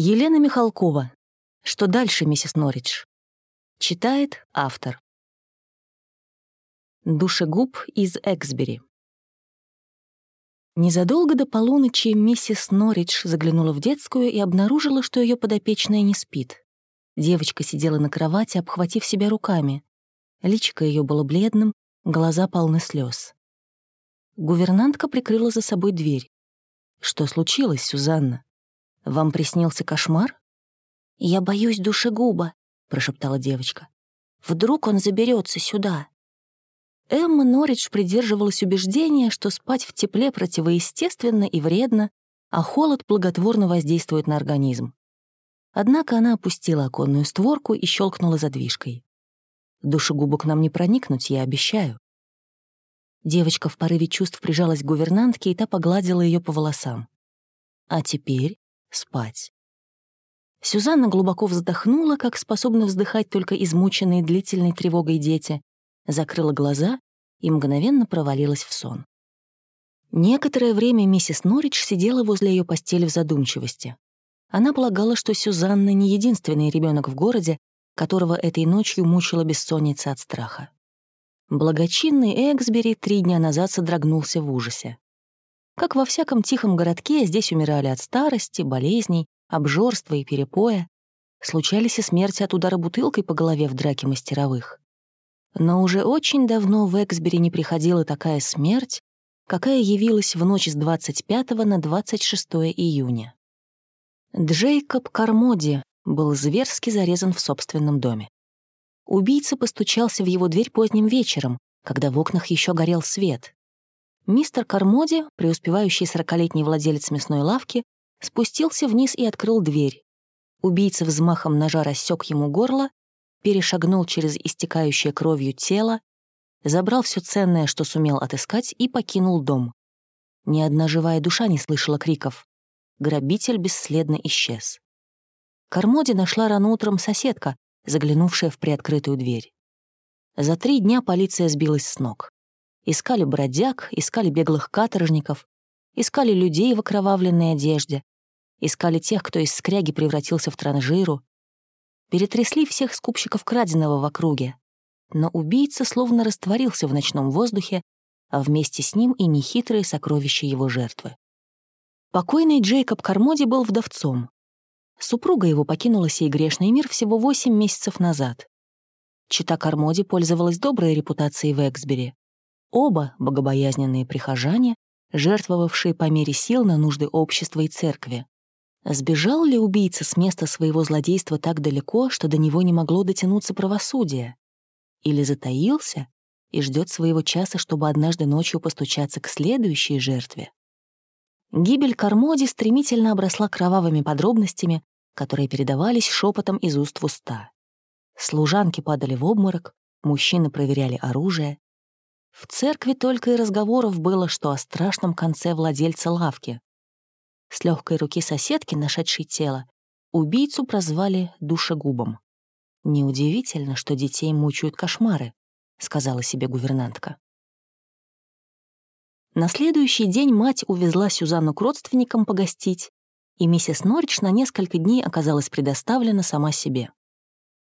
Елена Михалкова. Что дальше, миссис Норридж? Читает автор. Душегуб из Эксбери. Незадолго до полуночи миссис Норридж заглянула в детскую и обнаружила, что ее подопечная не спит. Девочка сидела на кровати, обхватив себя руками. Личико ее было бледным, глаза полны слез. Гувернантка прикрыла за собой дверь. «Что случилось, Сюзанна? Вам приснился кошмар?» «Я боюсь душегуба», — прошептала девочка. «Вдруг он заберется сюда?» Эмма Норридж придерживалась убеждения, что спать в тепле противоестественно и вредно, а холод благотворно воздействует на организм. Однако она опустила оконную створку и щелкнула задвижкой. «Душегубу к нам не проникнуть, я обещаю». Девочка в порыве чувств прижалась к гувернантке, и та погладила ее по волосам. «А теперь спать». Сюзанна глубоко вздохнула, как способны вздыхать только измученные длительной тревогой дети, закрыла глаза и мгновенно провалилась в сон. Некоторое время миссис Норридж сидела возле ее постели в задумчивости. Она полагала, что Сюзанна не единственный ребенок в городе, которого этой ночью мучила бессонница от страха. Благочинный Эксбери три дня назад содрогнулся в ужасе. Как во всяком тихом городке, здесь умирали от старости, болезней, обжорства и перепоя. Случались и смерти от удара бутылкой по голове в драке мастеровых. Но уже очень давно в Эксбери не приходила такая смерть, какая явилась в ночь с 25 на 26 июня. Джейкоб Кармоди был зверски зарезан в собственном доме. Убийца постучался в его дверь поздним вечером, когда в окнах еще горел свет. Мистер Кармоди, преуспевающий сорокалетний владелец мясной лавки, спустился вниз и открыл дверь. Убийца взмахом ножа рассек ему горло перешагнул через истекающее кровью тело, забрал все ценное, что сумел отыскать, и покинул дом. Ни одна живая душа не слышала криков. Грабитель бесследно исчез. Кармоди нашла рано утром соседка, заглянувшая в приоткрытую дверь. За три дня полиция сбилась с ног. Искали бродяг, искали беглых каторжников, искали людей в окровавленной одежде, искали тех, кто из скряги превратился в транжиру, перетрясли всех скупщиков краденого в округе. Но убийца словно растворился в ночном воздухе, а вместе с ним и нехитрые сокровища его жертвы. Покойный Джейкоб Кармоди был вдовцом. Супруга его покинула сей грешный мир всего восемь месяцев назад. Чита Кармоди пользовалась доброй репутацией в Эксбери. Оба — богобоязненные прихожане, жертвовавшие по мере сил на нужды общества и церкви. Сбежал ли убийца с места своего злодейства так далеко, что до него не могло дотянуться правосудие? Или затаился и ждет своего часа, чтобы однажды ночью постучаться к следующей жертве? Гибель Кармоди стремительно обросла кровавыми подробностями, которые передавались шепотом из уст в уста. Служанки падали в обморок, мужчины проверяли оружие. В церкви только и разговоров было, что о страшном конце владельца лавки, с легкой руки соседки, нашедшей тело, убийцу прозвали душегубом. «Неудивительно, что детей мучают кошмары», — сказала себе гувернантка. На следующий день мать увезла Сюзанну к родственникам погостить, и миссис Норридж на несколько дней оказалась предоставлена сама себе.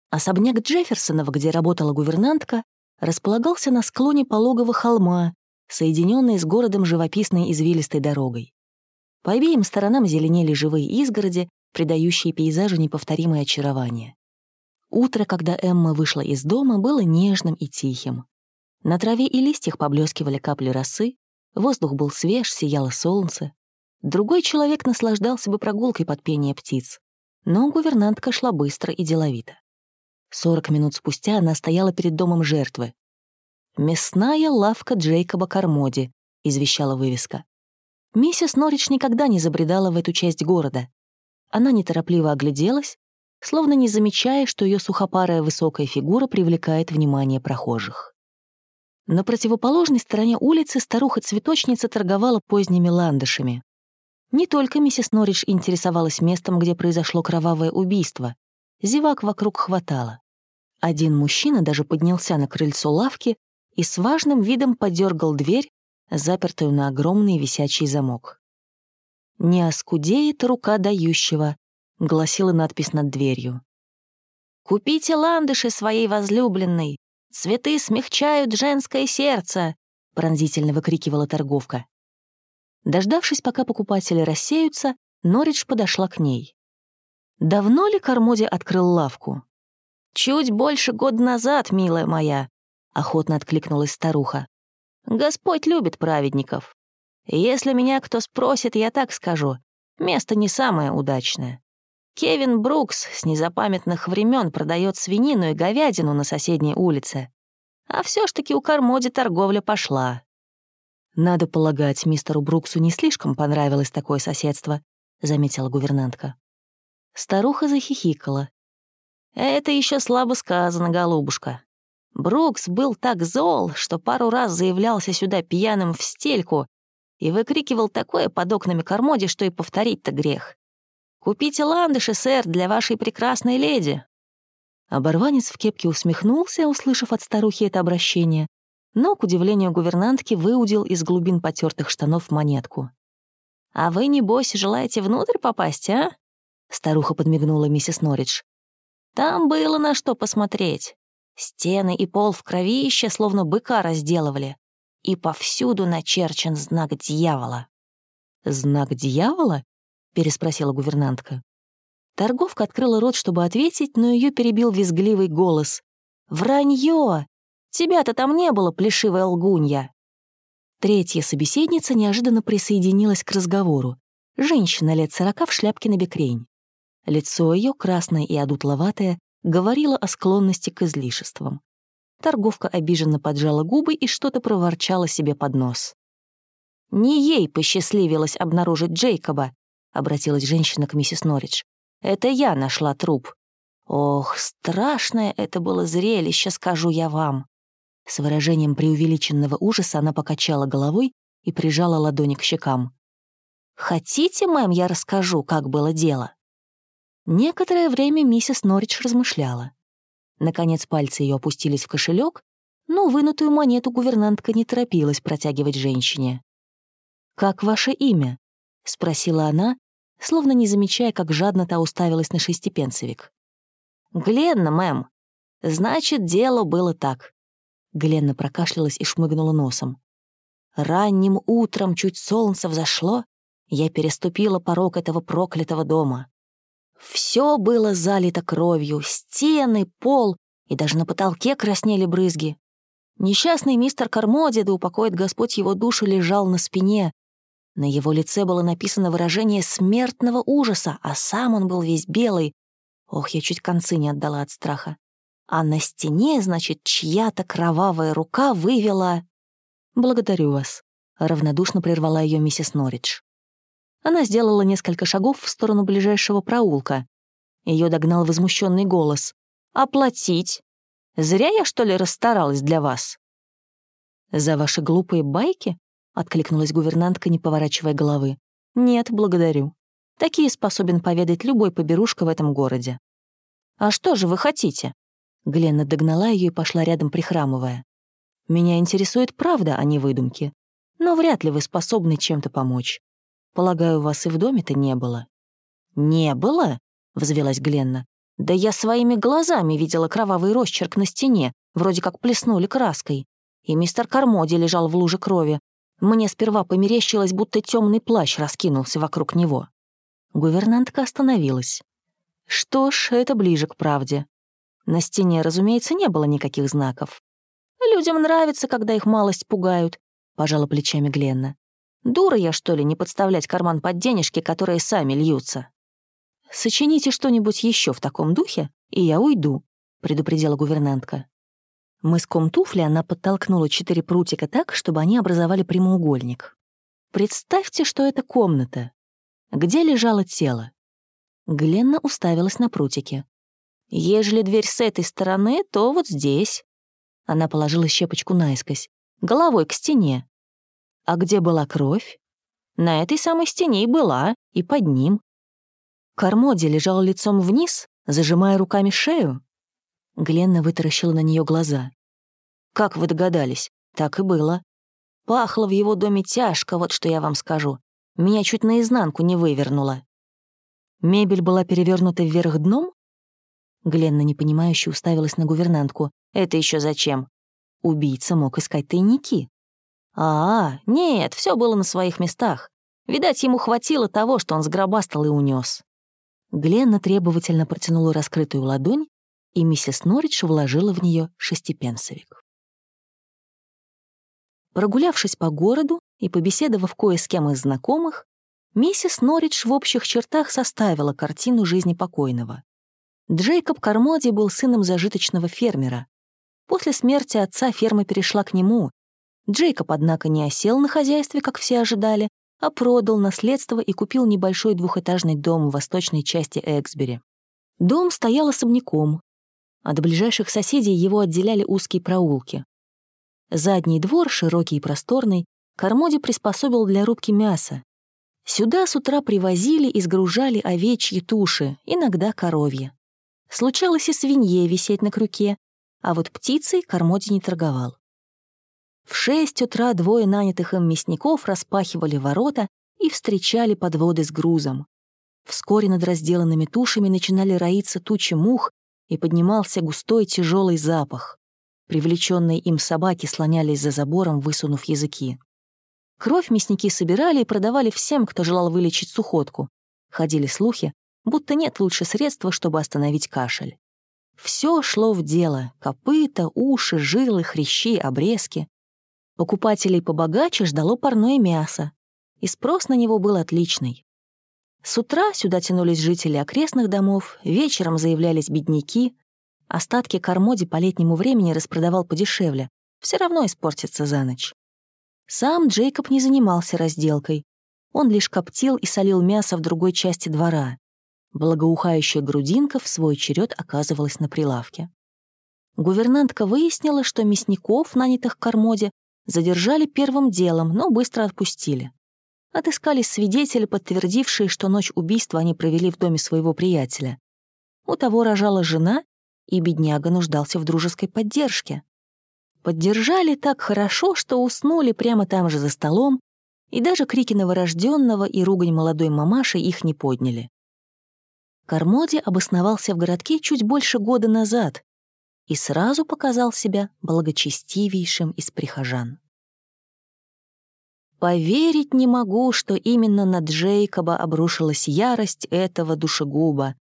Особняк Джефферсонов, где работала гувернантка, располагался на склоне пологого холма, соединенный с городом живописной извилистой дорогой. По обеим сторонам зеленели живые изгороди, придающие пейзажу неповторимое очарование. Утро, когда Эмма вышла из дома, было нежным и тихим. На траве и листьях поблескивали капли росы, воздух был свеж, сияло солнце. Другой человек наслаждался бы прогулкой под пение птиц, но гувернантка шла быстро и деловито. Сорок минут спустя она стояла перед домом жертвы. «Мясная лавка Джейкоба Кармоди», — извещала вывеска. Миссис Норридж никогда не забредала в эту часть города. Она неторопливо огляделась, словно не замечая, что ее сухопарая высокая фигура привлекает внимание прохожих. На противоположной стороне улицы старуха-цветочница торговала поздними ландышами. Не только миссис Норридж интересовалась местом, где произошло кровавое убийство. Зевак вокруг хватало. Один мужчина даже поднялся на крыльцо лавки и с важным видом подергал дверь, запертую на огромный висячий замок. «Не оскудеет рука дающего, — гласила надпись над дверью. «Купите ландыши своей возлюбленной! Цветы смягчают женское сердце!» — пронзительно выкрикивала торговка. Дождавшись, пока покупатели рассеются, Норридж подошла к ней. «Давно ли Кармоди открыл лавку?» «Чуть больше года назад, милая моя», — охотно откликнулась старуха. «Господь любит праведников. Если меня кто спросит, я так скажу. Место не самое удачное. Кевин Брукс с незапамятных времен продает свинину и говядину на соседней улице. А все ж таки у Кармоди торговля пошла. «Надо полагать, мистеру Бруксу не слишком понравилось такое соседство», — заметила гувернантка. Старуха захихикала. «Это еще слабо сказано, голубушка. Брукс был так зол, что пару раз заявлялся сюда пьяным в стельку и выкрикивал такое под окнами Кармоди, что и повторить-то грех. Купите ландыши, сэр, для вашей прекрасной леди». Оборванец в кепке усмехнулся, услышав от старухи это обращение, но, к удивлению гувернантки, выудил из глубин потертых штанов монетку. «А вы, небось, желаете внутрь попасть, а?» Старуха подмигнула миссис Норридж. «Там было на что посмотреть. Стены и пол в кровище, словно быка разделывали. И повсюду начерчен знак дьявола». «Знак дьявола?» переспросила гувернантка. Торговка открыла рот, чтобы ответить, но ее перебил визгливый голос. «Вранье! Тебя-то там не было, плешивая лгунья!» Третья собеседница неожиданно присоединилась к разговору. Женщина лет сорока в шляпке на бекрень. Лицо ее, красное и одутловатое, говорило о склонности к излишествам. Торговка обиженно поджала губы и что-то проворчала себе под нос. Не ей посчастливилось обнаружить Джейкоба, обратилась женщина к миссис Норридж. «Это я нашла труп. Ох, страшное это было зрелище, скажу я вам». С выражением преувеличенного ужаса она покачала головой и прижала ладони к щекам. «Хотите, мэм, я расскажу, как было дело?» Некоторое время миссис Норридж размышляла. Наконец пальцы ее опустились в кошелек, но вынутую монету гувернантка не торопилась протягивать женщине. «Как ваше имя?» — спросила она, словно не замечая, как жадно та уставилась на шестипенцевик. «Гленна, мэм. Значит, дело было так». Гленна прокашлялась и шмыгнула носом. «Ранним утром, чуть солнце взошло, я переступила порог этого проклятого дома. Все было залито кровью, стены, пол, и даже на потолке краснели брызги. Несчастный мистер Кармоди, да упокоит Господь его душу, лежал на спине, на его лице было написано выражение смертного ужаса, а сам он был весь белый. Ох, я чуть концы не отдала от страха. А на стене, значит, чья-то кровавая рука вывела... «Благодарю вас», — равнодушно прервала ее миссис Норридж. Она сделала несколько шагов в сторону ближайшего проулка. Ее догнал возмущенный голос. «Оплатить? Зря я, что ли, расстаралась для вас?» «За ваши глупые байки?» откликнулась гувернантка, не поворачивая головы. «Нет, благодарю. Такие способен поведать любой поберушка в этом городе». «А что же вы хотите?» Гленна догнала ее и пошла рядом, прихрамывая. «Меня интересует правда, а не выдумки. Но вряд ли вы способны чем-то помочь. Полагаю, вас и в доме-то не было». «Не было?» — взвелась Гленна. «Да я своими глазами видела кровавый росчерк на стене, вроде как плеснули краской. И мистер Кармоди лежал в луже крови, мне сперва померещилось, будто темный плащ раскинулся вокруг него. Гувернантка остановилась. Что ж, это ближе к правде. На стене, разумеется, не было никаких знаков. «Людям нравится, когда их малость пугают», — пожала плечами Гленна. «Дура я, что ли, не подставлять карман под денежки, которые сами льются?» «Сочините что-нибудь еще в таком духе, и я уйду», — предупредила гувернантка. Мыском туфли она подтолкнула четыре прутика так, чтобы они образовали прямоугольник. Представьте, что это комната. Где лежало тело? Гленна уставилась на прутики. «Ежели дверь с этой стороны, то вот здесь». Она положила щепочку наискось. Головой к стене. А где была кровь? На этой самой стене и была, и под ним. Кармоди лежал лицом вниз, зажимая руками шею. Гленна вытаращила на нее глаза. «Как вы догадались? Так и было. Пахло в его доме тяжко, вот что я вам скажу. Меня чуть наизнанку не вывернуло». Мебель была перевернута вверх дном? Гленна непонимающе уставилась на гувернантку. Это еще зачем? Убийца мог искать тайники. А, нет, все было на своих местах. Видать, ему хватило того, что он сгробастал и унес. Гленна требовательно протянула раскрытую ладонь, и миссис Норридж вложила в нее шестипенсовик. Прогулявшись по городу и побеседовав кое с кем из знакомых, миссис Норридж в общих чертах составила картину жизни покойного. Джейкоб Кармоди был сыном зажиточного фермера. После смерти отца ферма перешла к нему. Джейкоб, однако, не осел на хозяйстве, как все ожидали, а продал наследство и купил небольшой двухэтажный дом в восточной части Эксбери. Дом стоял особняком. От ближайших соседей его отделяли узкие проулки. Задний двор, широкий и просторный, Кармоди приспособил для рубки мяса. Сюда с утра привозили и сгружали овечьи туши, иногда коровьи. Случалось и свинье висеть на крюке, а вот птицей Кармоди не торговал. В шесть утра двое нанятых им мясников распахивали ворота и встречали подводы с грузом. Вскоре над разделанными тушами начинали роиться тучи мух, и поднимался густой тяжелый запах. Привлеченные им собаки слонялись за забором, высунув языки. Кровь мясники собирали и продавали всем, кто желал вылечить сухотку. Ходили слухи, будто нет лучше средства, чтобы остановить кашель. Все шло в дело — копыта, уши, жилы, хрящи, обрезки. Покупателей побогаче ждало парное мясо, и спрос на него был отличный. С утра сюда тянулись жители окрестных домов, вечером заявлялись бедняки. Остатки кормоди по летнему времени распродавал подешевле, все равно испортится за ночь. Сам Джейкоб не занимался разделкой. Он лишь коптил и солил мясо в другой части двора. Благоухающая грудинка в свой черед оказывалась на прилавке. Гувернантка выяснила, что мясников, нанятых к Кармоде, Задержали первым делом, но быстро отпустили. Отыскались свидетели, подтвердившие, что ночь убийства они провели в доме своего приятеля. У того рожала жена, и бедняга нуждался в дружеской поддержке. Поддержали так хорошо, что уснули прямо там же за столом, и даже крики новорожденного и ругань молодой мамаши их не подняли. Кармоди обосновался в городке чуть больше года назад, и сразу показал себя благочестивейшим из прихожан. «Поверить не могу, что именно на Джейкоба обрушилась ярость этого душегуба»,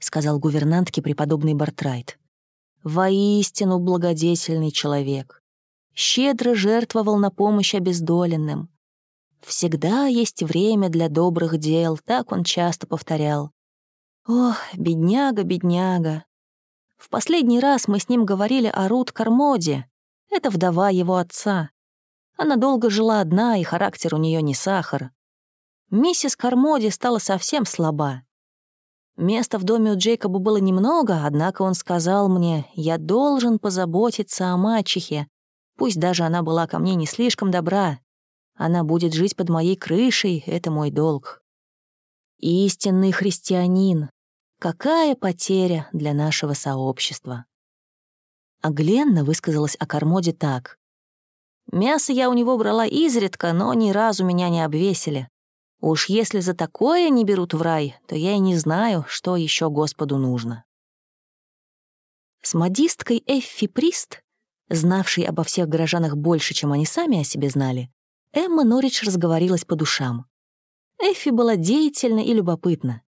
сказал гувернантке преподобный Бартрайт. «Воистину благодетельный человек. Щедро жертвовал на помощь обездоленным. Всегда есть время для добрых дел, так он часто повторял. Ох, бедняга, бедняга, в последний раз мы с ним говорили о Рут Кармоде. Это вдова его отца. Она долго жила одна, и характер у нее не сахар. Миссис Кармоди стала совсем слаба. Места в доме у Джейкоба было немного, однако он сказал мне, я должен позаботиться о мачехе. Пусть даже она была ко мне не слишком добра. Она будет жить под моей крышей, это мой долг. Истинный христианин, Какая потеря для нашего сообщества. А Гленна высказалась о Кармоде так. «Мясо я у него брала изредка, но ни разу меня не обвесили. Уж если за такое не берут в рай, то я и не знаю, что еще Господу нужно». С модисткой Эффи Прист, знавшей обо всех горожанах больше, чем они сами о себе знали, Эмма Норридж разговорилась по душам. Эффи была деятельна и любопытна.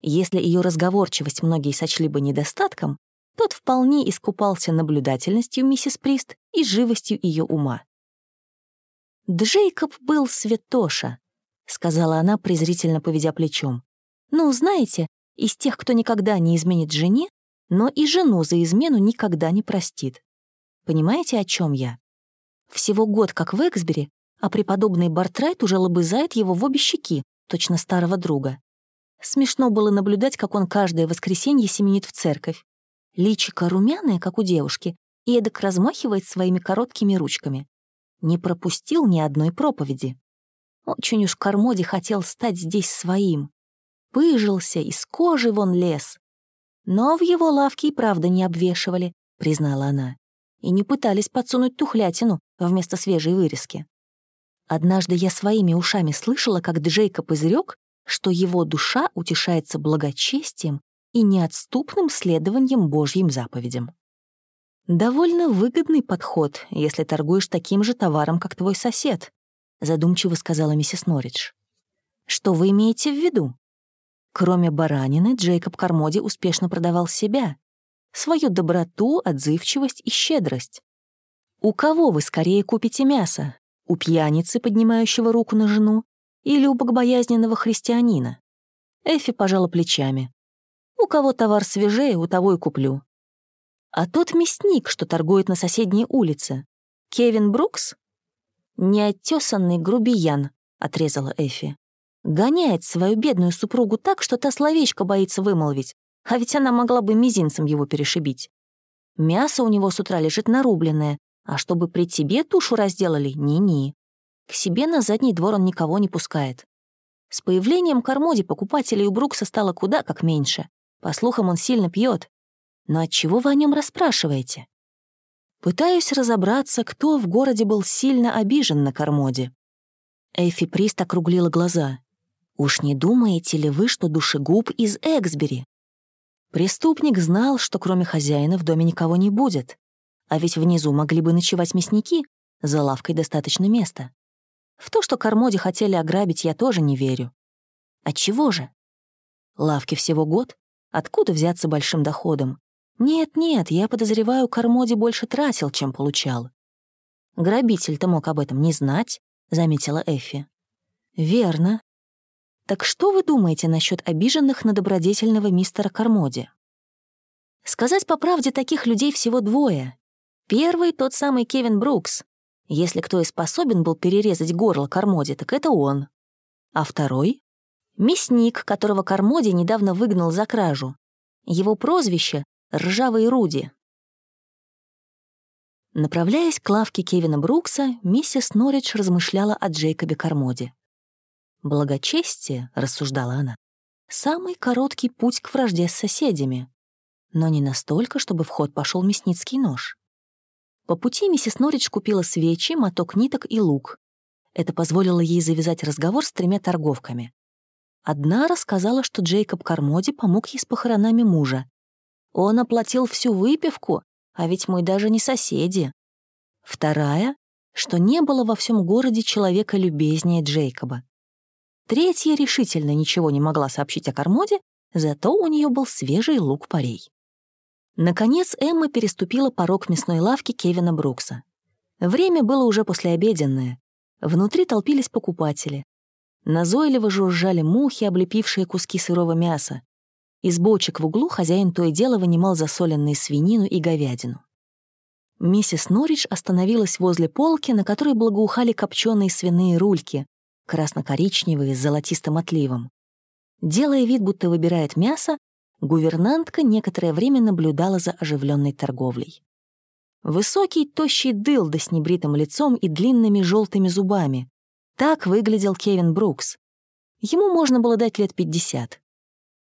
Если ее разговорчивость многие сочли бы недостатком, тот вполне искупался наблюдательностью миссис Прист и живостью ее ума. «Джейкоб был святоша», — сказала она, презрительно поведя плечом. «Ну, знаете, из тех, кто никогда не изменит жене, но и жену за измену никогда не простит. Понимаете, о чем я? Всего год как в Эксбери, а преподобный Бартрайт уже лобызает его в обе щеки, точно старого друга. Смешно было наблюдать, как он каждое воскресенье семенит в церковь. Личико румяное, как у девушки, и эдак размахивает своими короткими ручками. Не пропустил ни одной проповеди. Очень уж Кармоди хотел стать здесь своим. Пыжился, из кожи вон лез. Но в его лавке и правда не обвешивали, признала она, и не пытались подсунуть тухлятину вместо свежей вырезки. Однажды я своими ушами слышала, как Джейкоб изрек, что его душа утешается благочестием и неотступным следованием Божьим заповедям. «Довольно выгодный подход, если торгуешь таким же товаром, как твой сосед», задумчиво сказала миссис Норридж. «Что вы имеете в виду?» Кроме баранины, Джейкоб Кармоди успешно продавал себя, свою доброту, отзывчивость и щедрость. У кого вы скорее купите мясо? У пьяницы, поднимающего руку на жену, или у богобоязненного христианина? Эфи пожала плечами. У кого товар свежее, у того и куплю. А тот мясник, что торгует на соседней улице, Кевин Брукс? Неоттесанный грубиян, отрезала Эфи. Гоняет свою бедную супругу так, что та словечко боится вымолвить, а ведь она могла бы мизинцем его перешибить. Мясо у него с утра лежит нарубленное, а чтобы при тебе тушу разделали — ни-ни. К себе на задний двор он никого не пускает. С появлением Кармоди покупателей у Брукса стало куда как меньше. По слухам, он сильно пьет. Но от чего вы о нем расспрашиваете? Пытаюсь разобраться, кто в городе был сильно обижен на Кармоде. Эйфи Прист округлила глаза. «Уж не думаете ли вы, что душегуб из Эксбери?» Преступник знал, что кроме хозяина в доме никого не будет. А ведь внизу могли бы ночевать мясники, за лавкой достаточно места. В то, что Кармоди хотели ограбить, я тоже не верю. Отчего же? Лавки всего год. Откуда взяться большим доходом? Нет-нет, я подозреваю, Кармоди больше тратил, чем получал. Грабитель-то мог об этом не знать, заметила Эффи. Верно. Так что вы думаете насчет обиженных на добродетельного мистера Кармоди? Сказать по правде, таких людей всего двое. Первый — тот самый Кевин Брукс, если кто и способен был перерезать горло Кармоди, так это он. А второй — мясник, которого Кармоди недавно выгнал за кражу. Его прозвище — Ржавый Руди. Направляясь к лавке Кевина Брукса, миссис Норридж размышляла о Джейкобе Кармоди. «Благочестие», — рассуждала она, — «самый короткий путь к вражде с соседями, но не настолько, чтобы в ход пошел мясницкий нож. По пути миссис Норридж купила свечи, моток ниток и лук. Это позволило ей завязать разговор с тремя торговками. Одна рассказала, что Джейкоб Кармоди помог ей с похоронами мужа. Он оплатил всю выпивку, а ведь мы даже не соседи. Вторая, что не было во всем городе человека любезнее Джейкоба. Третья решительно ничего не могла сообщить о Кармоде, зато у нее был свежий лук-порей. Наконец Эмма переступила порог мясной лавки Кевина Брукса. Время было уже послеобеденное. Внутри толпились покупатели. Назойливо жужжали мухи, облепившие куски сырого мяса. Из бочек в углу хозяин то и дело вынимал засоленные свинину и говядину. Миссис Норридж остановилась возле полки, на которой благоухали копченые свиные рульки, красно-коричневые с золотистым отливом. Делая вид, будто выбирает мясо, гувернантка некоторое время наблюдала за оживленной торговлей. Высокий, тощий дылда с небритым лицом и длинными желтыми зубами. Так выглядел Кевин Брукс. Ему можно было дать лет пятьдесят.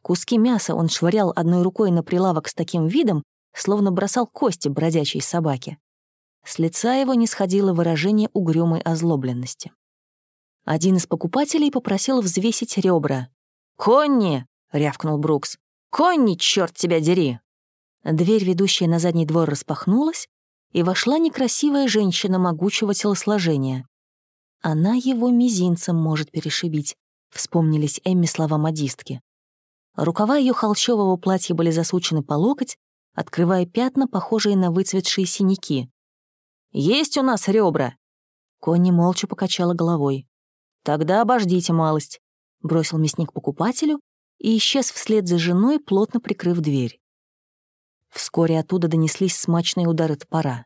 Куски мяса он швырял одной рукой на прилавок с таким видом, словно бросал кости бродячей собаке. С лица его не сходило выражение угрюмой озлобленности. Один из покупателей попросил взвесить ребра. «Конни!» — рявкнул Брукс. «Конни, черт тебя дери!» Дверь, ведущая на задний двор, распахнулась, и вошла некрасивая женщина могучего телосложения. «Она его мизинцем может перешибить», — вспомнились Эмми слова модистки. Рукава ее холщового платья были засучены по локоть, открывая пятна, похожие на выцветшие синяки. «Есть у нас ребра!» Конни молча покачала головой. «Тогда обождите малость», — бросил мясник покупателю и исчез вслед за женой, плотно прикрыв дверь. Вскоре оттуда донеслись смачные удары топора.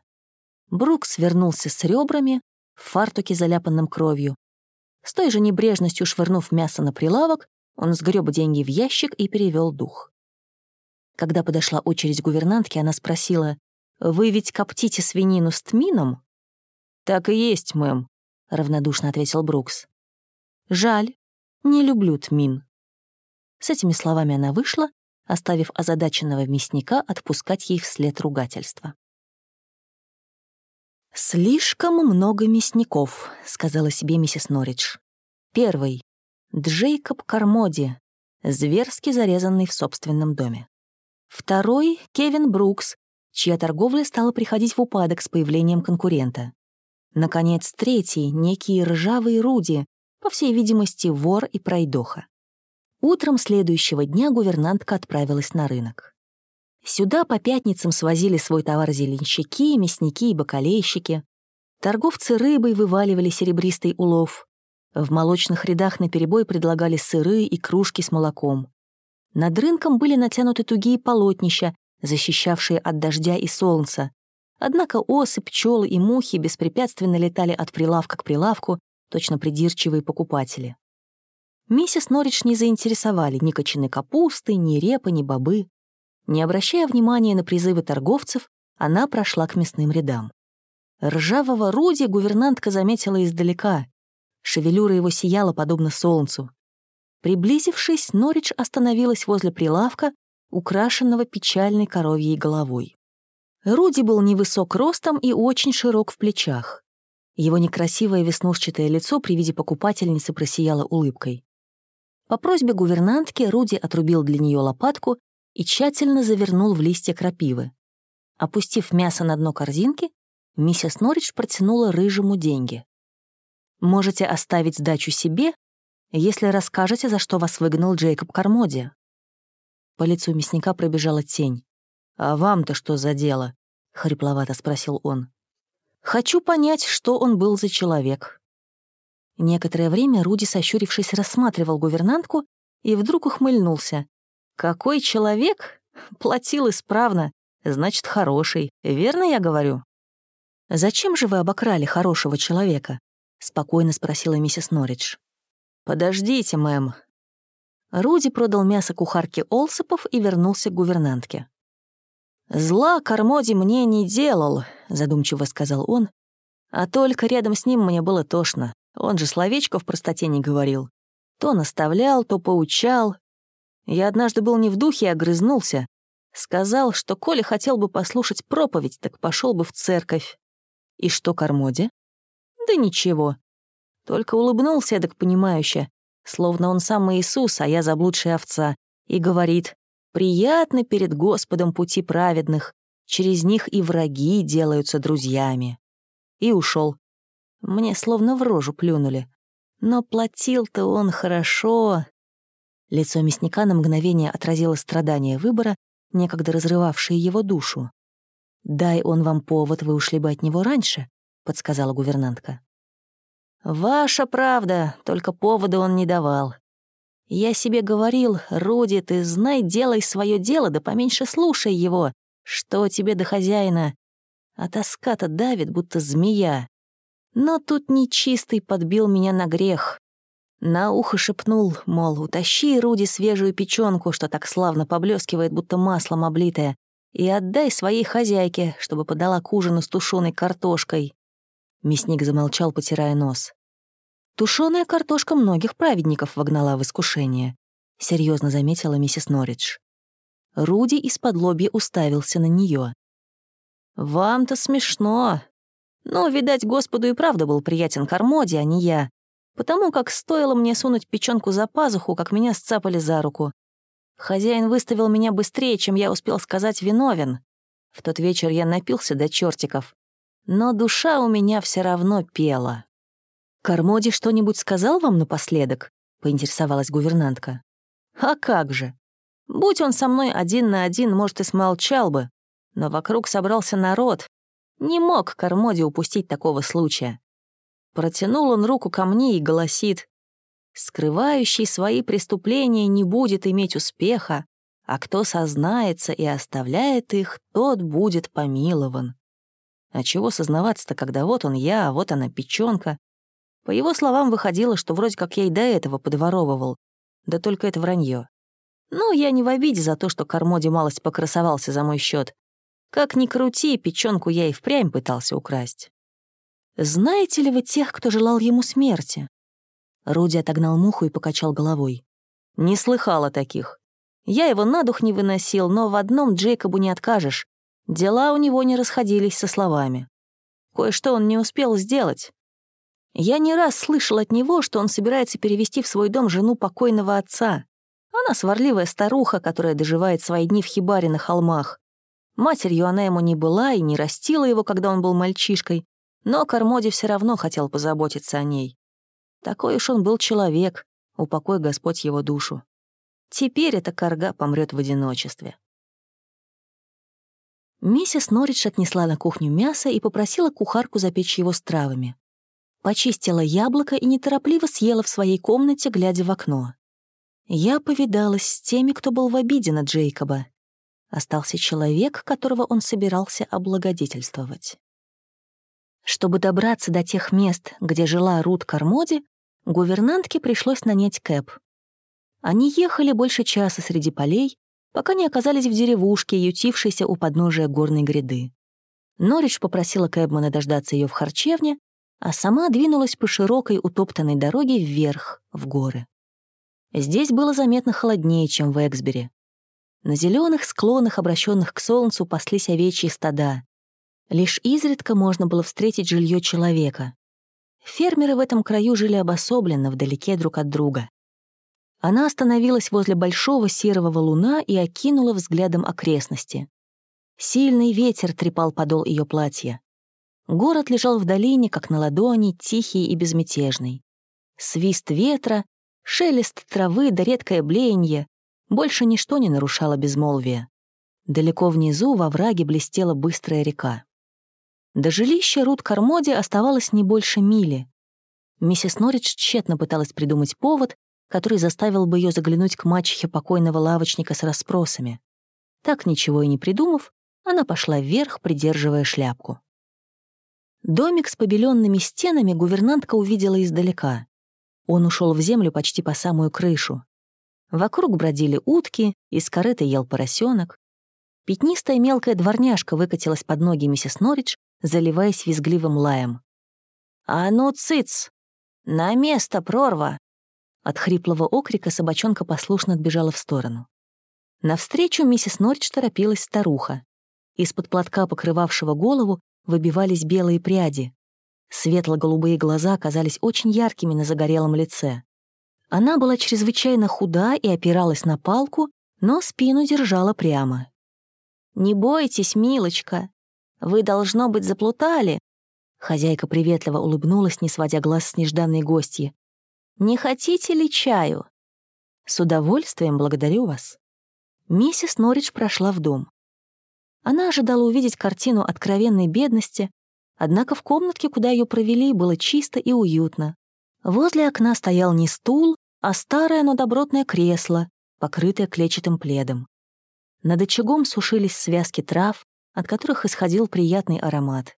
Брукс вернулся с ребрами, в фартуке, заляпанном кровью. С той же небрежностью швырнув мясо на прилавок, он сгреб деньги в ящик и перевел дух. Когда подошла очередь гувернантки, она спросила, «Вы ведь коптите свинину с тмином?» «Так и есть, мэм», — равнодушно ответил Брукс. «Жаль, не люблю тмин», с этими словами она вышла, оставив озадаченного мясника отпускать ей вслед ругательства. «Слишком много мясников», — сказала себе миссис Норридж. «Первый. Джейкоб Кармоди, зверски зарезанный в собственном доме. Второй — Кевин Брукс, чья торговля стала приходить в упадок с появлением конкурента. Наконец, третий — некий ржавый Руди, по всей видимости, вор и пройдоха. Утром следующего дня гувернантка отправилась на рынок. Сюда по пятницам свозили свой товар зеленщики, мясники и бакалейщики. Торговцы рыбой вываливали серебристый улов. В молочных рядах наперебой предлагали сыры и кружки с молоком. Над рынком были натянуты тугие полотнища, защищавшие от дождя и солнца. Однако осы, пчелы и мухи беспрепятственно летали от прилавка к прилавку, точно придирчивые покупатели. Миссис Норридж не заинтересовали ни кочаны капусты, ни репы, ни бобы. Не обращая внимания на призывы торговцев, она прошла к мясным рядам. Ржавого Руди гувернантка заметила издалека. Шевелюра его сияла подобно солнцу. Приблизившись, Норридж остановилась возле прилавка, украшенного печальной коровьей головой. Руди был невысок ростом и очень широк в плечах. Его некрасивое веснушчатое лицо при виде покупательницы просияло улыбкой. По просьбе гувернантки Руди отрубил для нее лопатку и тщательно завернул в листья крапивы. Опустив мясо на дно корзинки, миссис Норридж протянула рыжему деньги. «Можете оставить сдачу себе, если расскажете, за что вас выгнал Джейкоб Кармоди». По лицу мясника пробежала тень. «А вам-то что за дело?» — хрипловато спросил он. «Хочу понять, что он был за человек». Некоторое время Руди, сощурившись, рассматривал гувернантку и вдруг ухмыльнулся. «Какой человек? Платил исправно. Значит, хороший. Верно я говорю?» «Зачем же вы обокрали хорошего человека?» — спокойно спросила миссис Норридж. «Подождите, мэм, Руди продал мясо кухарке Олсопов и вернулся к гувернантке. «Зла Кармоди мне не делал», — задумчиво сказал он, «а только рядом с ним мне было тошно. Он же словечко в простоте не говорил. То наставлял, то поучал. Я однажды был не в духе и огрызнулся. Сказал, что Коля хотел бы послушать проповедь, так пошел бы в церковь. И что Кармоди? Да ничего. Только улыбнулся, так понимающе, словно он сам Иисус, а я заблудшая овца, и говорит, «Приятно перед Господом пути праведных, через них и враги делаются друзьями». И ушел. Мне словно в рожу плюнули. Но платил-то он хорошо. Лицо мясника на мгновение отразило страдания выбора, некогда разрывавшие его душу. «Дай он вам повод, вы ушли бы от него раньше», — подсказала гувернантка. «Ваша правда, только повода он не давал. Я себе говорил, Руди, ты знай, делай свое дело, да поменьше слушай его. Что тебе до хозяина? А тоска-то давит, будто змея. Но тут нечистый подбил меня на грех. На ухо шепнул, мол, утащи, Руди, свежую печенку, что так славно поблескивает, будто маслом облитая, и отдай своей хозяйке, чтобы подала к ужину с тушеной картошкой. Мясник замолчал, потирая нос. Тушеная картошка многих праведников вогнала в искушение, серьезно заметила миссис Норридж. Руди из-под лобья уставился на нее. «Вам-то смешно. Но, видать, Господу и правда был приятен Кармоди, а не я, потому как стоило мне сунуть печенку за пазуху, как меня сцапали за руку. Хозяин выставил меня быстрее, чем я успел сказать виновен. В тот вечер я напился до чертиков, но душа у меня все равно пела. «Кармоди что-нибудь сказал вам напоследок?» — поинтересовалась гувернантка. «А как же! Будь он со мной один на один, может, и смолчал бы. Но вокруг собрался народ. Не мог Кармоди упустить такого случая. Протянул он руку ко мне и голосит. «Скрывающий свои преступления не будет иметь успеха, а кто сознается и оставляет их, тот будет помилован». А чего сознаваться-то, когда вот он я, а вот она печёнка? По его словам, выходило, что вроде как я и до этого подворовывал. Да только это вранье. Ну, я не в обиде за то, что Кармоди малость покрасовался за мой счет. Как ни крути, печёнку я и впрямь пытался украсть. Знаете ли вы тех, кто желал ему смерти? Руди отогнал муху и покачал головой. Не слыхала таких. Я его на дух не выносил, но в одном Джейкобу не откажешь. Дела у него не расходились со словами. Кое-что он не успел сделать. Я не раз слышал от него, что он собирается перевести в свой дом жену покойного отца. Она сварливая старуха, которая доживает свои дни в хибаре на холмах. Матерью она ему не была и не растила его, когда он был мальчишкой, но Кармоди все равно хотел позаботиться о ней. Такой уж он был человек, упокой Господь его душу. Теперь эта корга помрет в одиночестве. Миссис Норридж отнесла на кухню мясо и попросила кухарку запечь его с травами. Почистила яблоко и неторопливо съела в своей комнате, глядя в окно. Я повидалась с теми, кто был в обиде на Джейкоба. Остался человек, которого он собирался облагодетельствовать. Чтобы добраться до тех мест, где жила Рут Кармоди, гувернантке пришлось нанять кэп. Они ехали больше часа среди полей, пока не оказались в деревушке, ютившейся у подножия горной гряды. Норридж попросила Кэбмана дождаться ее в харчевне, а сама двинулась по широкой утоптанной дороге вверх, в горы. Здесь было заметно холоднее, чем в Эксбери. На зеленых склонах, обращенных к солнцу, паслись овечьи стада. Лишь изредка можно было встретить жилье человека. Фермеры в этом краю жили обособленно, вдалеке друг от друга. Она остановилась возле большого серого валуна и окинула взглядом окрестности. Сильный ветер трепал подол ее платья. Город лежал в долине, как на ладони, тихий и безмятежный. Свист ветра, шелест травы да редкое блеяние больше ничто не нарушало безмолвие. Далеко внизу во враге блестела быстрая река. До жилища Рут Кармоди оставалось не больше мили. Миссис Норридж тщетно пыталась придумать повод, который заставил бы ее заглянуть к мачехе покойного лавочника с расспросами. Так ничего и не придумав, она пошла вверх, придерживая шляпку. Домик с побеленными стенами гувернантка увидела издалека. Он ушел в землю почти по самую крышу. Вокруг бродили утки, из корыта ел поросенок. Пятнистая мелкая дворняжка выкатилась под ноги миссис Норридж, заливаясь визгливым лаем. «А ну, цыц! На место, прорва!» От хриплого окрика собачонка послушно отбежала в сторону. Навстречу миссис Норридж торопилась старуха. Из-под платка, покрывавшего голову, выбивались белые пряди. Светло-голубые глаза казались очень яркими на загорелом лице. Она была чрезвычайно худа и опиралась на палку, но спину держала прямо. «Не бойтесь, милочка, вы, должно быть, заплутали». Хозяйка приветливо улыбнулась, не сводя глаз с нежданной гостьи. «Не хотите ли чаю?» «С удовольствием благодарю вас». Миссис Норридж прошла в дом. Она ожидала увидеть картину откровенной бедности, однако в комнатке, куда ее провели, было чисто и уютно. Возле окна стоял не стул, а старое, но добротное кресло, покрытое клетчатым пледом. Над очагом сушились связки трав, от которых исходил приятный аромат.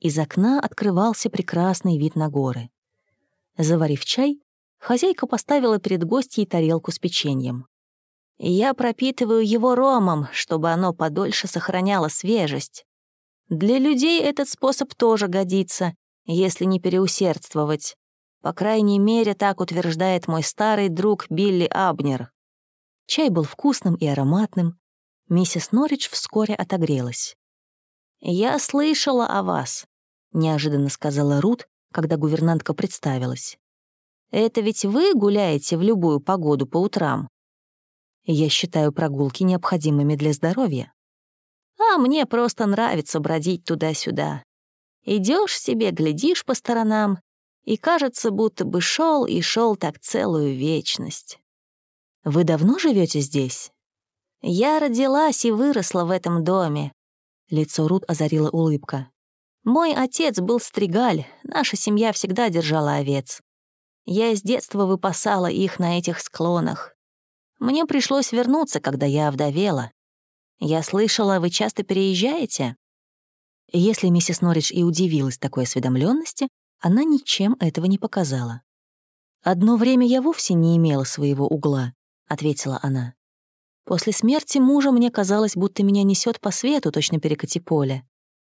Из окна открывался прекрасный вид на горы. Заварив чай, хозяйка поставила перед гостьей тарелку с печеньем. «Я пропитываю его ромом, чтобы оно подольше сохраняло свежесть. Для людей этот способ тоже годится, если не переусердствовать. По крайней мере, так утверждает мой старый друг Билли Абнер. Чай был вкусным и ароматным. Миссис Норридж вскоре отогрелась. «Я слышала о вас», — неожиданно сказала Рут, когда гувернантка представилась. «Это ведь вы гуляете в любую погоду по утрам?» «Я считаю прогулки необходимыми для здоровья». «А мне просто нравится бродить туда-сюда. Идешь себе, глядишь по сторонам, и кажется, будто бы шел и шел так целую вечность. Вы давно живете здесь? Я родилась и выросла в этом доме. Лицо Рут озарила улыбка. Мой отец был стригаль, наша семья всегда держала овец. Я с детства выпасала их на этих склонах. Мне пришлось вернуться, когда я овдовела. Я слышала, вы часто переезжаете? Если миссис Норридж и удивилась такой осведомленности, она ничем этого не показала. «Одно время я вовсе не имела своего угла», — ответила она. «После смерти мужа мне казалось, будто меня несет по свету, точно перекати поле.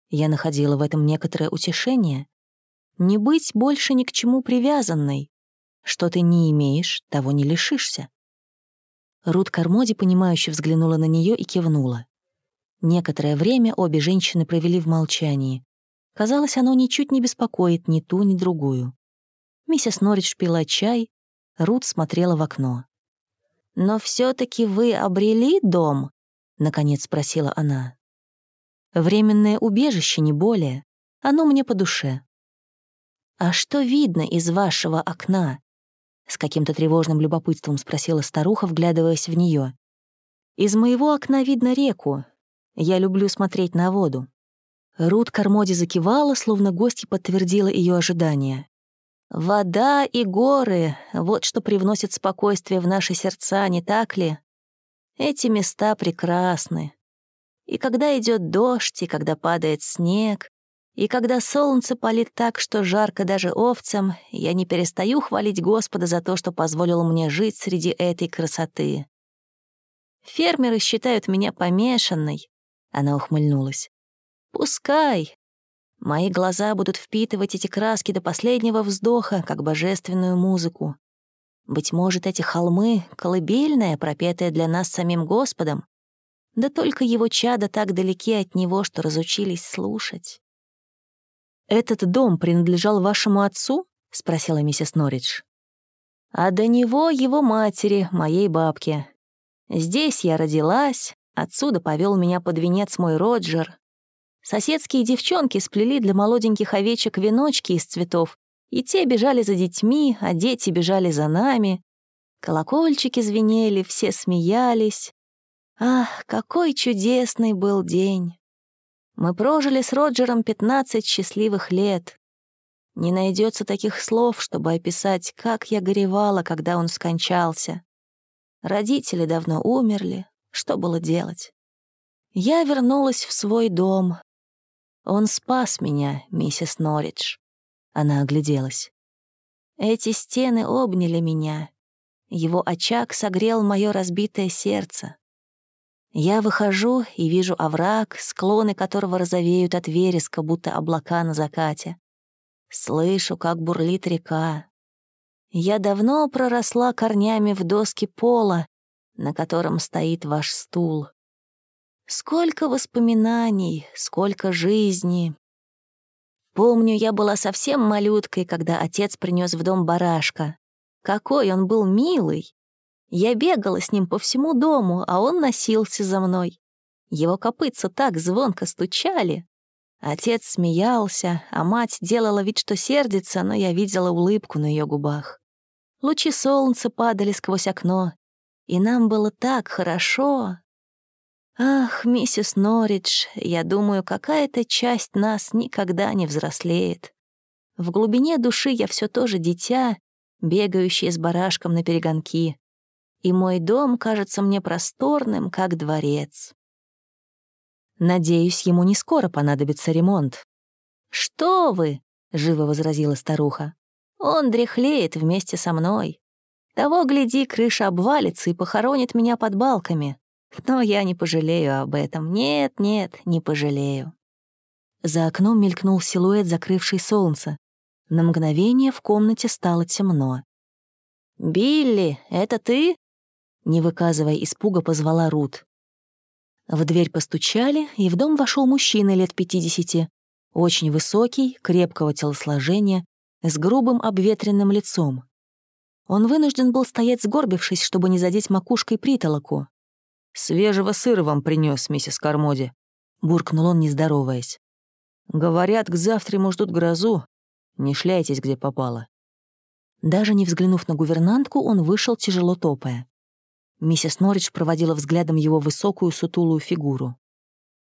Я находила в этом некоторое утешение. Не быть больше ни к чему привязанной. Что ты не имеешь, того не лишишься». Рут Кармоди, понимающе взглянула на нее и кивнула. Некоторое время обе женщины провели в молчании. Казалось, оно ничуть не беспокоит ни ту, ни другую. Миссис Норридж пила чай, Рут смотрела в окно. «Но все таки вы обрели дом?» — наконец спросила она. «Временное убежище, не более. Оно мне по душе». «А что видно из вашего окна?» — с каким-то тревожным любопытством спросила старуха, вглядываясь в нее. «Из моего окна видно реку. Я люблю смотреть на воду». Рут Кармоди закивала, словно гостья подтвердила ее ожидания. «Вода и горы — вот что привносит спокойствие в наши сердца, не так ли? Эти места прекрасны. И когда идет дождь, и когда падает снег, и когда солнце палит так, что жарко даже овцам, я не перестаю хвалить Господа за то, что позволил мне жить среди этой красоты. Фермеры считают меня помешанной. Она ухмыльнулась. Пускай. Мои глаза будут впитывать эти краски до последнего вздоха, как божественную музыку. Быть может, эти холмы — колыбельная, пропетая для нас самим Господом, да только его чада так далеки от него, что разучились слушать. «Этот дом принадлежал вашему отцу?» — спросила миссис Норридж. «А до него его матери, моей бабке. Здесь я родилась, отсюда повел меня под венец мой Роджер. Соседские девчонки сплели для молоденьких овечек веночки из цветов, и те бежали за детьми, а дети бежали за нами. Колокольчики звенели, все смеялись. Ах, какой чудесный был день! Мы прожили с Роджером 15 счастливых лет. Не найдется таких слов, чтобы описать, как я горевала, когда он скончался. Родители давно умерли, что было делать? Я вернулась в свой дом. Он спас меня, миссис Норридж. Она огляделась. Эти стены обняли меня. Его очаг согрел мое разбитое сердце. Я выхожу и вижу овраг, склоны которого розовеют от вереска, будто облака на закате. Слышу, как бурлит река. Я давно проросла корнями в доски пола, на котором стоит ваш стул. Сколько воспоминаний, сколько жизни. Помню, я была совсем малюткой, когда отец принес в дом барашка. Какой он был милый! Я бегала с ним по всему дому, а он носился за мной. Его копытца так звонко стучали. Отец смеялся, а мать делала вид, что сердится, но я видела улыбку на ее губах. Лучи солнца падали сквозь окно, и нам было так хорошо. Ах, миссис Норридж, я думаю, какая-то часть нас никогда не взрослеет. В глубине души я все тоже дитя, бегающее с барашком на перегонки и мой дом кажется мне просторным, как дворец. Надеюсь, ему не скоро понадобится ремонт. «Что вы?» — живо возразила старуха. «Он дряхлеет вместе со мной. Того, гляди, крыша обвалится и похоронит меня под балками. Но я не пожалею об этом. Нет, нет, не пожалею». За окном мелькнул силуэт, закрывший солнце. На мгновение в комнате стало темно. «Билли, это ты?» Не выказывая испуга, позвала Рут. В дверь постучали, и в дом вошел мужчина лет пятидесяти, очень высокий, крепкого телосложения, с грубым обветренным лицом. Он вынужден был стоять сгорбившись, чтобы не задеть макушкой притолоку. «Свежего сыра вам принес, миссис Кармоди», — буркнул он, не здороваясь. «Говорят, к завтраму ждут грозу. Не шляйтесь, где попало». Даже не взглянув на гувернантку, он вышел, тяжело топая. Миссис Норридж проводила взглядом его высокую сутулую фигуру.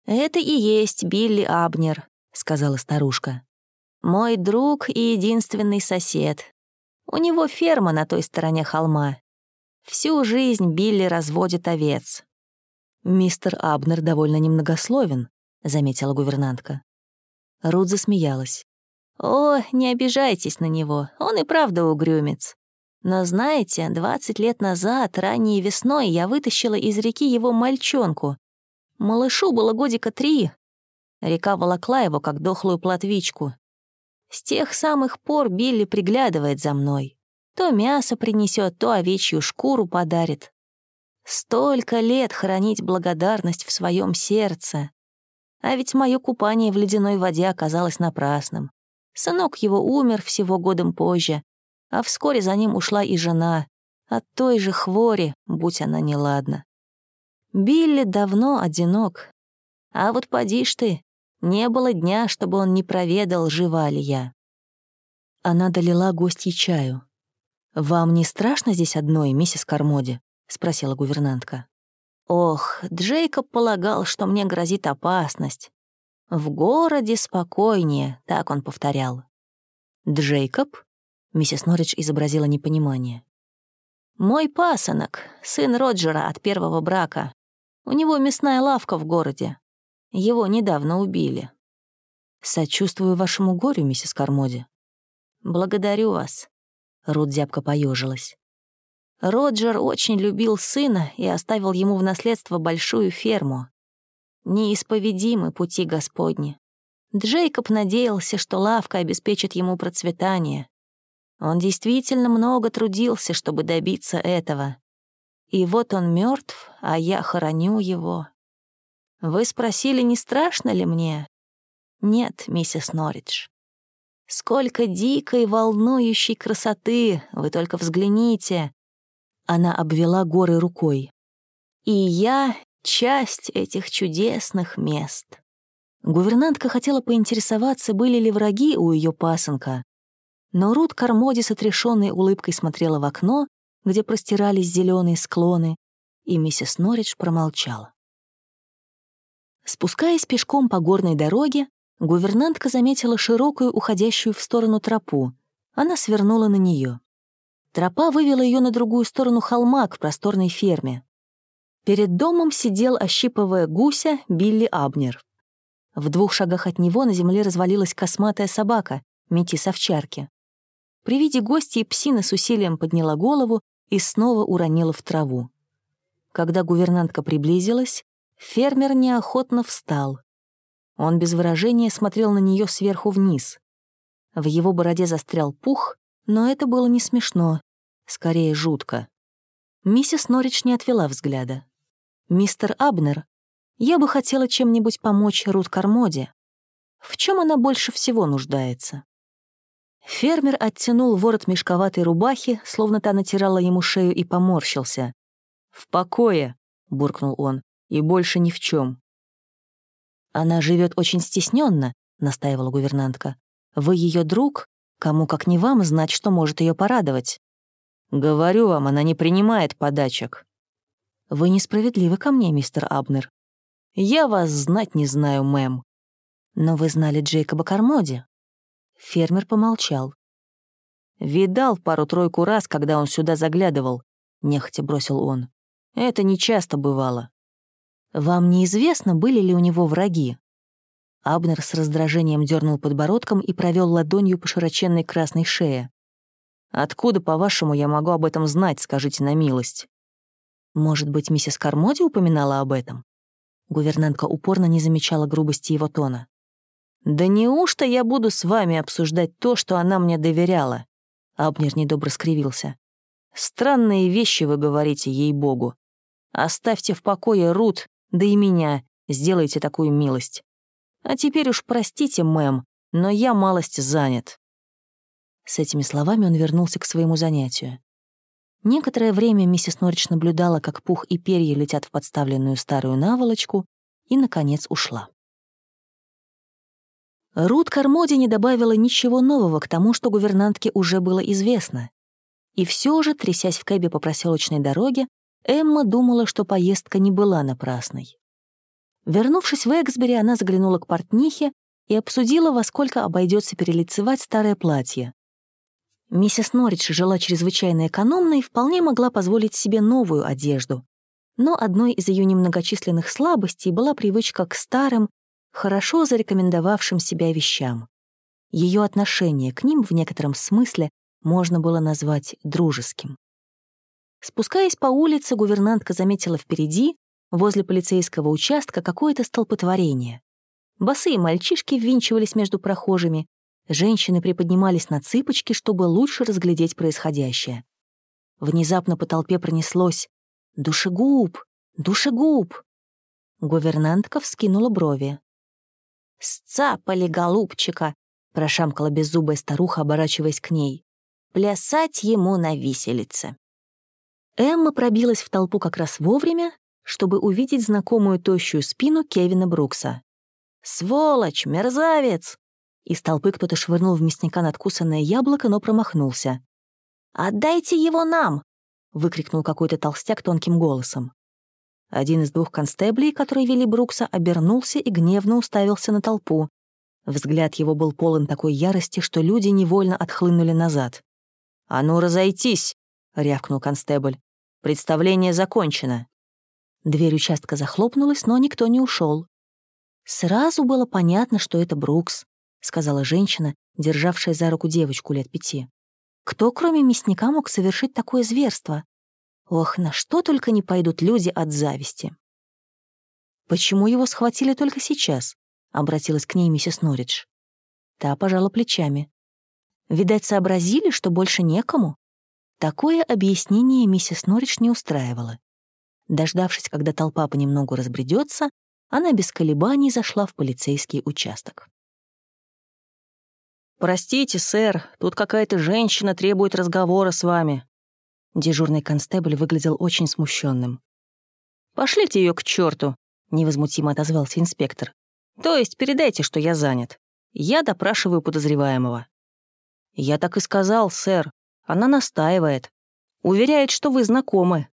«Это и есть Билли Абнер», — сказала старушка. «Мой друг и единственный сосед. У него ферма на той стороне холма. Всю жизнь Билли разводит овец». «Мистер Абнер довольно немногословен», — заметила гувернантка. Рут засмеялась. «О, не обижайтесь на него, он и правда угрюмец. Но знаете, 20 лет назад, ранней весной, я вытащила из реки его мальчонку. Малышу было годика три. Река волокла его, как дохлую плотвичку. С тех самых пор Билли приглядывает за мной. То мясо принесет, то овечью шкуру подарит. Столько лет хранить благодарность в своем сердце. А ведь мое купание в ледяной воде оказалось напрасным. Сынок его умер всего годом позже, а вскоре за ним ушла и жена, от той же хвори, будь она неладна. Билли давно одинок. А вот поди ж ты, не было дня, чтобы он не проведал, жива ли я. Она долила гостье чаю. «Вам не страшно здесь одной, миссис Кармоди?» — спросила гувернантка. «Ох, Джейкоб полагал, что мне грозит опасность. В городе спокойнее», — так он повторял. «Джейкоб?» — миссис Норридж изобразила непонимание. «Мой пасынок, сын Роджера от первого брака. У него мясная лавка в городе. Его недавно убили». «Сочувствую вашему горю, миссис Кармоди». «Благодарю вас», — Рут зябко поежилась. Роджер очень любил сына и оставил ему в наследство большую ферму. Неисповедимы пути Господни. Джейкоб надеялся, что лавка обеспечит ему процветание. Он действительно много трудился, чтобы добиться этого. И вот он мертв, а я хороню его. Вы спросили, не страшно ли мне? Нет, миссис Норридж. Сколько дикой, волнующей красоты, вы только взгляните. Она обвела горы рукой. И я — часть этих чудесных мест. Гувернантка хотела поинтересоваться, были ли враги у ее пасынка. Но Рут Кармоди с отрешенной улыбкой смотрела в окно где простирались зеленые склоны, и миссис Норридж промолчала. Спускаясь пешком по горной дороге, гувернантка заметила широкую, уходящую в сторону тропу. Она свернула на нее. Тропа вывела ее на другую сторону холма к просторной ферме. Перед домом сидел, ощипывая гуся, Билли Абнер. В двух шагах от него на земле развалилась косматая собака, метис овчарки. При виде гостей псина с усилием подняла голову и снова уронила в траву. Когда гувернантка приблизилась, фермер неохотно встал. Он без выражения смотрел на нее сверху вниз. В его бороде застрял пух, но это было не смешно, скорее жутко. Миссис Норрич не отвела взгляда. «Мистер Абнер, я бы хотела чем-нибудь помочь Рут Кармоде. В чем она больше всего нуждается?» Фермер оттянул ворот мешковатой рубахи, словно та натирала ему шею и поморщился. «В покое», — буркнул он, — «и больше ни в чем. «Она живет очень стесненно, настаивала гувернантка. «Вы ее друг? Кому, как не вам, знать, что может ее порадовать?» «Говорю вам, она не принимает подачек». «Вы несправедливы ко мне, мистер Абнер». «Я вас знать не знаю, мэм». «Но вы знали Джейкоба Кармоди?» Фермер помолчал. «Видал пару-тройку раз, когда он сюда заглядывал», — нехотя бросил он. «Это нечасто бывало». «Вам неизвестно, были ли у него враги?» Абнер с раздражением дернул подбородком и провел ладонью по широченной красной шее. «Откуда, по-вашему, я могу об этом знать, скажите на милость?» «Может быть, миссис Кармоди упоминала об этом?» Гувернантка упорно не замечала грубости его тона. «Да неужто я буду с вами обсуждать то, что она мне доверяла?» Абнер недобро скривился. «Странные вещи вы говорите, ей-богу. Оставьте в покое Рут, да и меня, сделайте такую милость. А теперь уж простите, мэм, но я малость занят». С этими словами он вернулся к своему занятию. Некоторое время миссис Норридж наблюдала, как пух и перья летят в подставленную старую наволочку, и, наконец, ушла. Рут Кармоди не добавила ничего нового к тому, что гувернантке уже было известно. И все же, трясясь в кэбе по проселочной дороге, Эмма думала, что поездка не была напрасной. Вернувшись в Эксбери, она заглянула к портнихе и обсудила, во сколько обойдется перелицевать старое платье. Миссис Норридж жила чрезвычайно экономно и вполне могла позволить себе новую одежду. Но одной из ее немногочисленных слабостей была привычка к старым, хорошо зарекомендовавшим себя вещам. Ее отношение к ним в некотором смысле можно было назвать дружеским. Спускаясь по улице, гувернантка заметила впереди, возле полицейского участка, какое-то столпотворение. Босые мальчишки ввинчивались между прохожими, женщины приподнимались на цыпочки, чтобы лучше разглядеть происходящее. Внезапно по толпе пронеслось «Душегуб! Душегуб!» Гувернантка вскинула брови. «Сцапали голубчика!» — прошамкала беззубая старуха, оборачиваясь к ней. «Плясать ему на виселице!» Эмма пробилась в толпу как раз вовремя, чтобы увидеть знакомую тощую спину Кевина Брукса. «Сволочь! Мерзавец!» Из толпы кто-то швырнул в мясника надкусанное яблоко, но промахнулся. «Отдайте его нам!» — выкрикнул какой-то толстяк тонким голосом. Один из двух констеблей, которые вели Брукса, обернулся и гневно уставился на толпу. Взгляд его был полон такой ярости, что люди невольно отхлынули назад. «А ну, разойтись!» — рявкнул констебль. «Представление закончено». Дверь участка захлопнулась, но никто не ушел. «Сразу было понятно, что это Брукс», — сказала женщина, державшая за руку девочку лет пяти. «Кто, кроме мясника, мог совершить такое зверство? Ох, на что только не пойдут люди от зависти. «Почему его схватили только сейчас?» — обратилась к ней миссис Норридж. Та пожала плечами. «Видать, сообразили, что больше некому?» Такое объяснение миссис Норридж не устраивало. Дождавшись, когда толпа понемногу разбредется, она без колебаний зашла в полицейский участок. «Простите, сэр, тут какая-то женщина требует разговора с вами», Дежурный констебль выглядел очень смущенным. «Пошлите ее к черту, невозмутимо отозвался инспектор. «То есть передайте, что я занят. Я допрашиваю подозреваемого». «Я так и сказал, сэр. Она настаивает. Уверяет, что вы знакомы.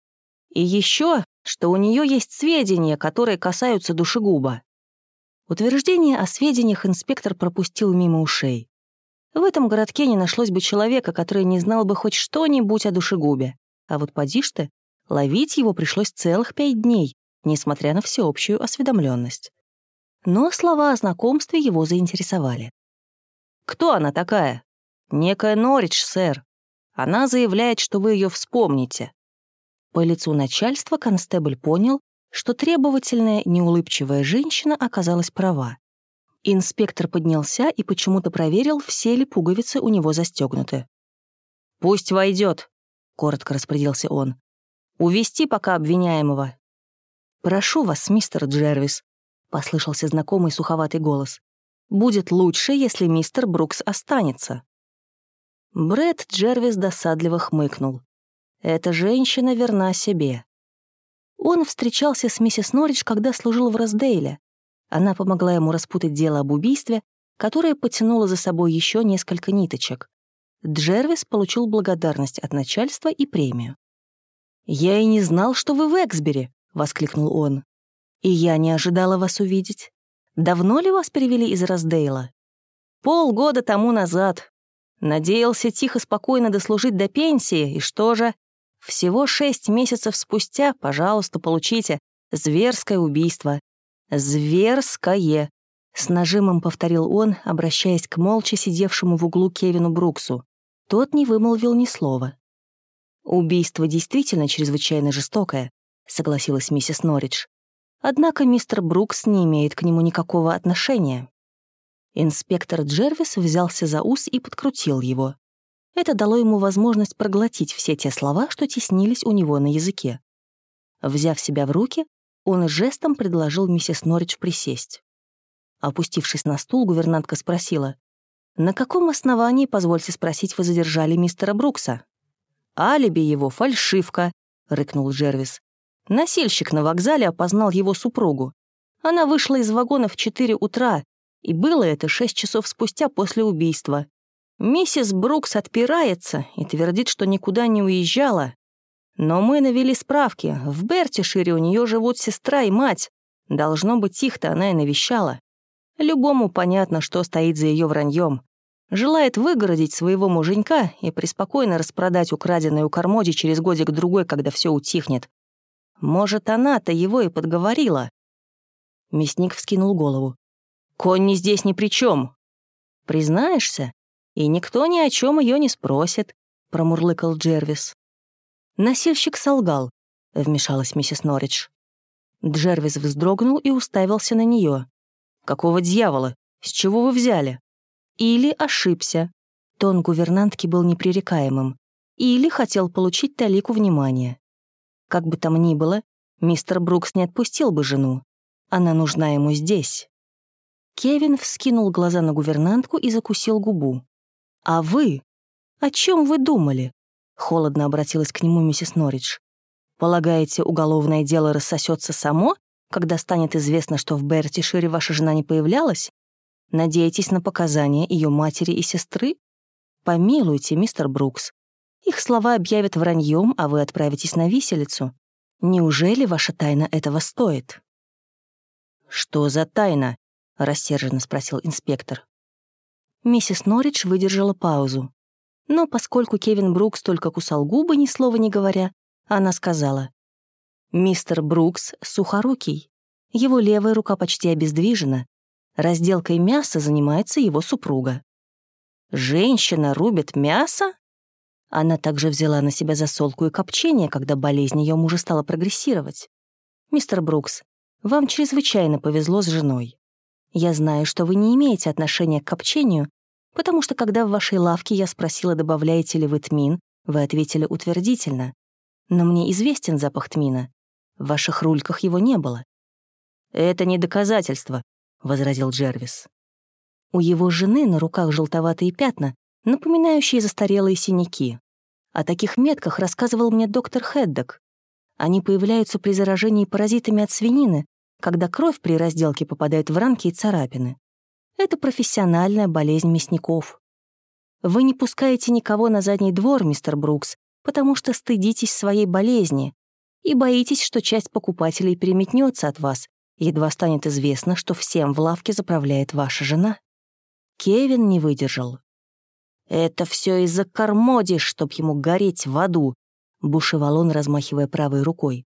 И еще, что у нее есть сведения, которые касаются душегуба». Утверждение о сведениях инспектор пропустил мимо ушей. В этом городке не нашлось бы человека, который не знал бы хоть что-нибудь о душегубе. А вот поди ж ты, ловить его пришлось целых пять дней, несмотря на всеобщую осведомленность. Но слова о знакомстве его заинтересовали. «Кто она такая?» «Некая Норридж, сэр. Она заявляет, что вы ее вспомните». По лицу начальства констебль понял, что требовательная, неулыбчивая женщина оказалась права. Инспектор поднялся и почему-то проверил, все ли пуговицы у него застегнуты. «Пусть войдет, коротко распорядился он. «Увести пока обвиняемого». «Прошу вас, мистер Джервис», — послышался знакомый суховатый голос. «Будет лучше, если мистер Брукс останется». Брэд Джервис досадливо хмыкнул. «Эта женщина верна себе». Он встречался с миссис Норридж, когда служил в Роздейле, она помогла ему распутать дело об убийстве, которое потянуло за собой еще несколько ниточек. Джервис получил благодарность от начальства и премию. «Я и не знал, что вы в Эксбери», — воскликнул он. «И я не ожидала вас увидеть. Давно ли вас перевели из Раздейла?» «Полгода тому назад. Надеялся тихо-спокойно дослужить до пенсии, и что же? Всего шесть месяцев спустя, пожалуйста, получите зверское убийство. «Зверское!» — с нажимом повторил он, обращаясь к молча сидевшему в углу Кевину Бруксу. Тот не вымолвил ни слова. «Убийство действительно чрезвычайно жестокое», — согласилась миссис Норридж. «Однако мистер Брукс не имеет к нему никакого отношения». Инспектор Джервис взялся за ус и подкрутил его. Это дало ему возможность проглотить все те слова, что теснились у него на языке. Взяв себя в руки, он жестом предложил миссис Норридж присесть. Опустившись на стул, гувернантка спросила, «На каком основании, позвольте спросить, вы задержали мистера Брукса?» «Алиби его — фальшивка», — рыкнул Джервис. Насильщик на вокзале опознал его супругу. Она вышла из вагона в 4 утра, и было это 6 часов спустя после убийства. Миссис Брукс отпирается и твердит, что никуда не уезжала, но мы навели справки. В Бертишире у нее живут сестра и мать. Должно быть, их-то она и навещала. Любому понятно, что стоит за ее враньем. Желает выгородить своего муженька и преспокойно распродать украденное у Кармоди через годик-другой, когда все утихнет. Может, она-то его и подговорила. Мясник вскинул голову. «Конни здесь ни при чем. «Признаешься? И никто ни о чем ее не спросит», — промурлыкал Джервис. «Носильщик солгал», — вмешалась миссис Норридж. Джервис вздрогнул и уставился на нее. «Какого дьявола? С чего вы взяли?» Или ошибся. Тон гувернантки был непререкаемым. Или хотел получить талику внимания. Как бы там ни было, мистер Брукс не отпустил бы жену. Она нужна ему здесь. Кевин вскинул глаза на гувернантку и закусил губу. «А вы? О чем вы думали?» Холодно обратилась к нему миссис Норридж. «Полагаете, уголовное дело рассосется само, когда станет известно, что в Бертишире ваша жена не появлялась? Надеетесь на показания ее матери и сестры? Помилуйте, мистер Брукс. Их слова объявят враньем, а вы отправитесь на виселицу. Неужели ваша тайна этого стоит?» «Что за тайна?» — рассерженно спросил инспектор. Миссис Норридж выдержала паузу. Но поскольку Кевин Брукс только кусал губы, ни слова не говоря, она сказала. «Мистер Брукс сухорукий. Его левая рука почти обездвижена. Разделкой мяса занимается его супруга». «Женщина рубит мясо?» Она также взяла на себя засолку и копчение, когда болезнь ее мужа стала прогрессировать. «Мистер Брукс, вам чрезвычайно повезло с женой. Я знаю, что вы не имеете отношения к копчению, потому что когда в вашей лавке я спросила, добавляете ли вы тмин, вы ответили утвердительно. Но мне известен запах тмина. В ваших рульках его не было. «Это не доказательство», — возразил Джервис. У его жены на руках желтоватые пятна, напоминающие застарелые синяки. О таких метках рассказывал мне доктор Хеддок. Они появляются при заражении паразитами от свинины, когда кровь при разделке попадает в ранки и царапины. Это профессиональная болезнь мясников. Вы не пускаете никого на задний двор, мистер Брукс, потому что стыдитесь своей болезни и боитесь, что часть покупателей переметнется от вас, едва станет известно, что всем в лавке заправляет ваша жена. Кевин не выдержал. «Это все из-за Кармоди, чтоб ему гореть в аду», — бушевал он, размахивая правой рукой.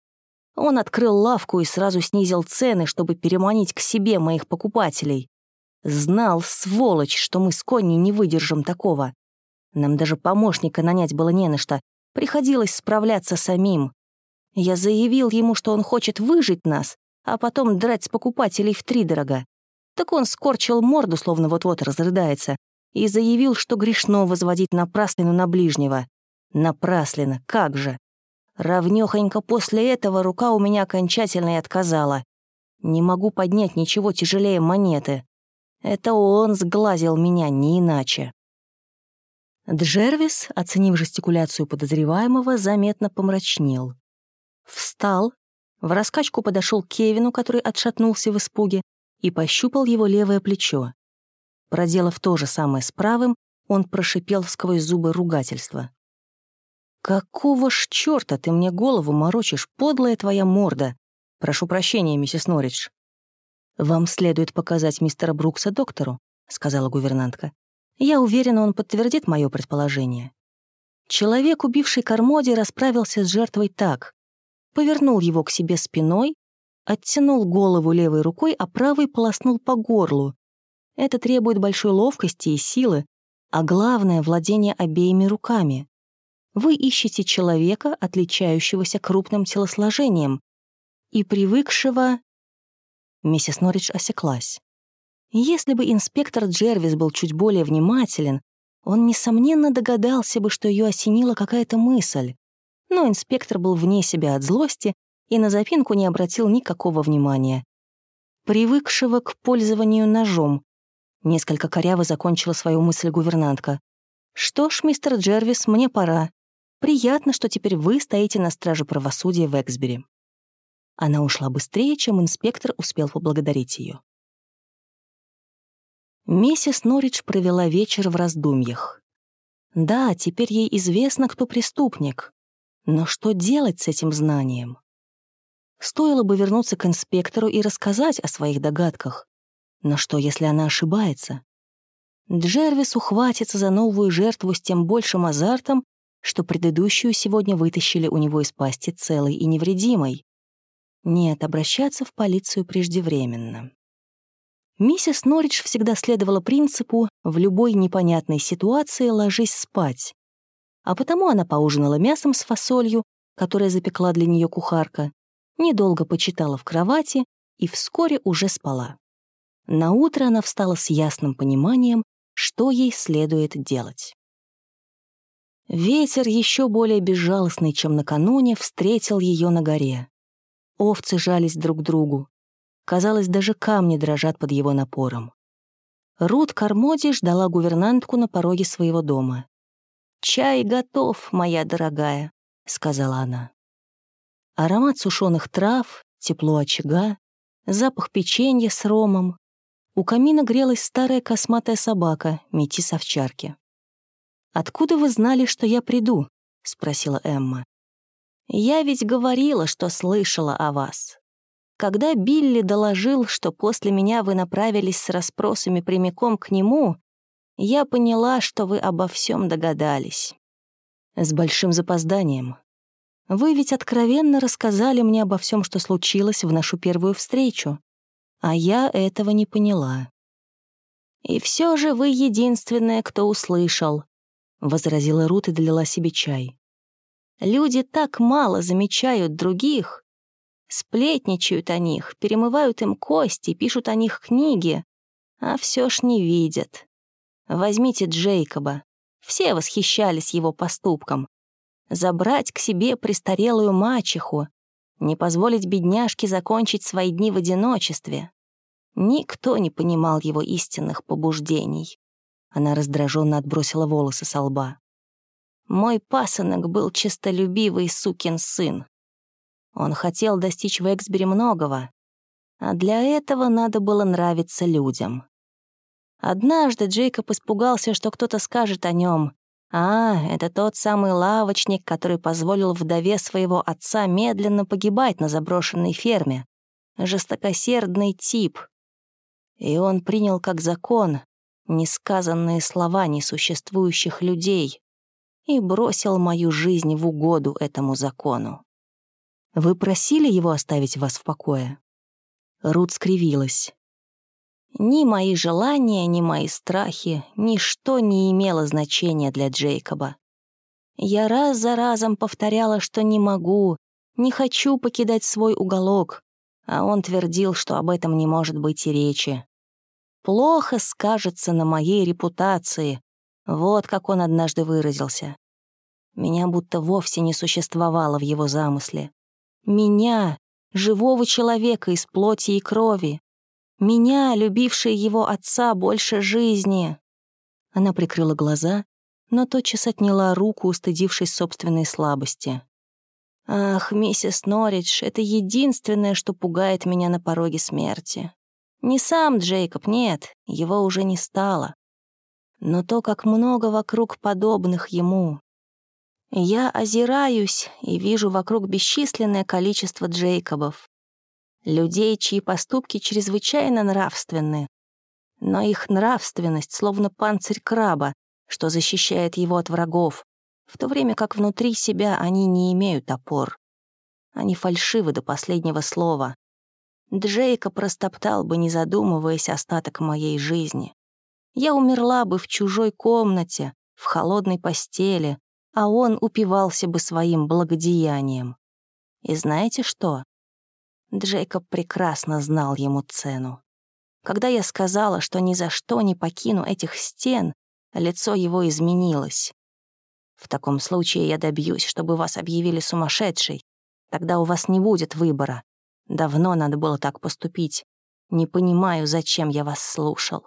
Он открыл лавку и сразу снизил цены, чтобы переманить к себе моих покупателей. Знал, сволочь, что мы с Конни не выдержим такого. Нам даже помощника нанять было не на что. Приходилось справляться самим. Я заявил ему, что он хочет выжить нас, а потом драть с покупателей втридорога. Так он скорчил морду, словно вот-вот разрыдается, и заявил, что грешно возводить напраслину на ближнего. Напраслина, как же! Равнёхонько после этого рука у меня окончательно и отказала. Не могу поднять ничего тяжелее монеты. Это он сглазил меня, не иначе. Джервис, оценив жестикуляцию подозреваемого, заметно помрачнел. Встал, в раскачку подошел к Кевину, который отшатнулся в испуге, и пощупал его левое плечо. Проделав то же самое с правым, он прошипел сквозь зубы ругательства. «Какого ж чёрта ты мне голову морочишь, подлая твоя морда? Прошу прощения, миссис Норридж». «Вам следует показать мистера Брукса доктору», — сказала гувернантка. «Я уверена, он подтвердит мое предположение». Человек, убивший Кармоди, расправился с жертвой так. Повернул его к себе спиной, оттянул голову левой рукой, а правой полоснул по горлу. Это требует большой ловкости и силы, а главное — владение обеими руками. Вы ищете человека, отличающегося крупным телосложением и привыкшего... Миссис Норридж осеклась. Если бы инспектор Джервис был чуть более внимателен, он, несомненно, догадался бы, что ее осенила какая-то мысль. Но инспектор был вне себя от злости и на запинку не обратил никакого внимания. Привыкшего к пользованию ножом. Несколько коряво закончила свою мысль гувернантка. «Что ж, мистер Джервис, мне пора. Приятно, что теперь вы стоите на страже правосудия в Эксбери». Она ушла быстрее, чем инспектор успел поблагодарить ее. Миссис Норридж провела вечер в раздумьях. Да, теперь ей известно, кто преступник. Но что делать с этим знанием? Стоило бы вернуться к инспектору и рассказать о своих догадках. Но что, если она ошибается? Джервис ухватится за новую жертву с тем большим азартом, что предыдущую сегодня вытащили у него из пасти целой и невредимой. Нет, обращаться в полицию преждевременно. Миссис Норридж всегда следовала принципу «в любой непонятной ситуации ложись спать». А потому она поужинала мясом с фасолью, которое запекла для нее кухарка, недолго почитала в кровати и вскоре уже спала. На утро она встала с ясным пониманием, что ей следует делать. Ветер, еще более безжалостный, чем накануне, встретил ее на горе. Овцы жались друг к другу. Казалось, даже камни дрожат под его напором. Рут Кармоди ждала гувернантку на пороге своего дома. «Чай готов, моя дорогая», — сказала она. Аромат сушеных трав, тепло очага, запах печенья с ромом. У камина грелась старая косматая собака, метис овчарки. «Откуда вы знали, что я приду?» — спросила Эмма. «Я ведь говорила, что слышала о вас. Когда Билли доложил, что после меня вы направились с расспросами прямиком к нему, я поняла, что вы обо всем догадались. С большим запозданием. Вы ведь откровенно рассказали мне обо всем, что случилось в нашу первую встречу, а я этого не поняла. И все же вы единственная, кто услышал, — возразила Рут и долила себе чай. Люди так мало замечают других, Сплетничают о них, перемывают им кости, пишут о них книги, а все ж не видят. Возьмите Джейкоба. Все восхищались его поступком. Забрать к себе престарелую мачеху, не позволить бедняжке закончить свои дни в одиночестве. Никто не понимал его истинных побуждений. Она раздраженно отбросила волосы со лба. Мой пасынок был честолюбивый сукин сын. Он хотел достичь в Эксбери многого, а для этого надо было нравиться людям. Однажды Джейкоб испугался, что кто-то скажет о нем. «А, это тот самый лавочник, который позволил вдове своего отца медленно погибать на заброшенной ферме. Жестокосердный тип». И он принял как закон несказанные слова несуществующих людей и бросил мою жизнь в угоду этому закону. Вы просили его оставить вас в покое?» Рут скривилась. Ни мои желания, ни мои страхи, ничто не имело значения для Джейкоба. Я раз за разом повторяла, что не могу, не хочу покидать свой уголок, а он твердил, что об этом не может быть и речи. «Плохо скажется на моей репутации», вот как он однажды выразился. Меня будто вовсе не существовало в его замысле. Меня, живого человека из плоти и крови. Меня, любившей его отца больше жизни. Она прикрыла глаза, но тотчас отняла руку, устыдившись собственной слабости. «Ах, миссис Норридж, это единственное, что пугает меня на пороге смерти. Не сам Джейкоб, нет, его уже не стало. Но то, как много вокруг подобных ему, я озираюсь и вижу вокруг бесчисленное количество Джейкобов. Людей, чьи поступки чрезвычайно нравственны. Но их нравственность словно панцирь краба, что защищает его от врагов, в то время как внутри себя они не имеют опор. Они фальшивы до последнего слова. Джейкоб растоптал бы, не задумываясь, остаток моей жизни. Я умерла бы в чужой комнате, в холодной постели, а он упивался бы своим благодеянием. И знаете что? Джейкоб прекрасно знал ему цену. Когда я сказала, что ни за что не покину этих стен, лицо его изменилось. В таком случае я добьюсь, чтобы вас объявили сумасшедшей. Тогда у вас не будет выбора. Давно надо было так поступить. Не понимаю, зачем я вас слушал.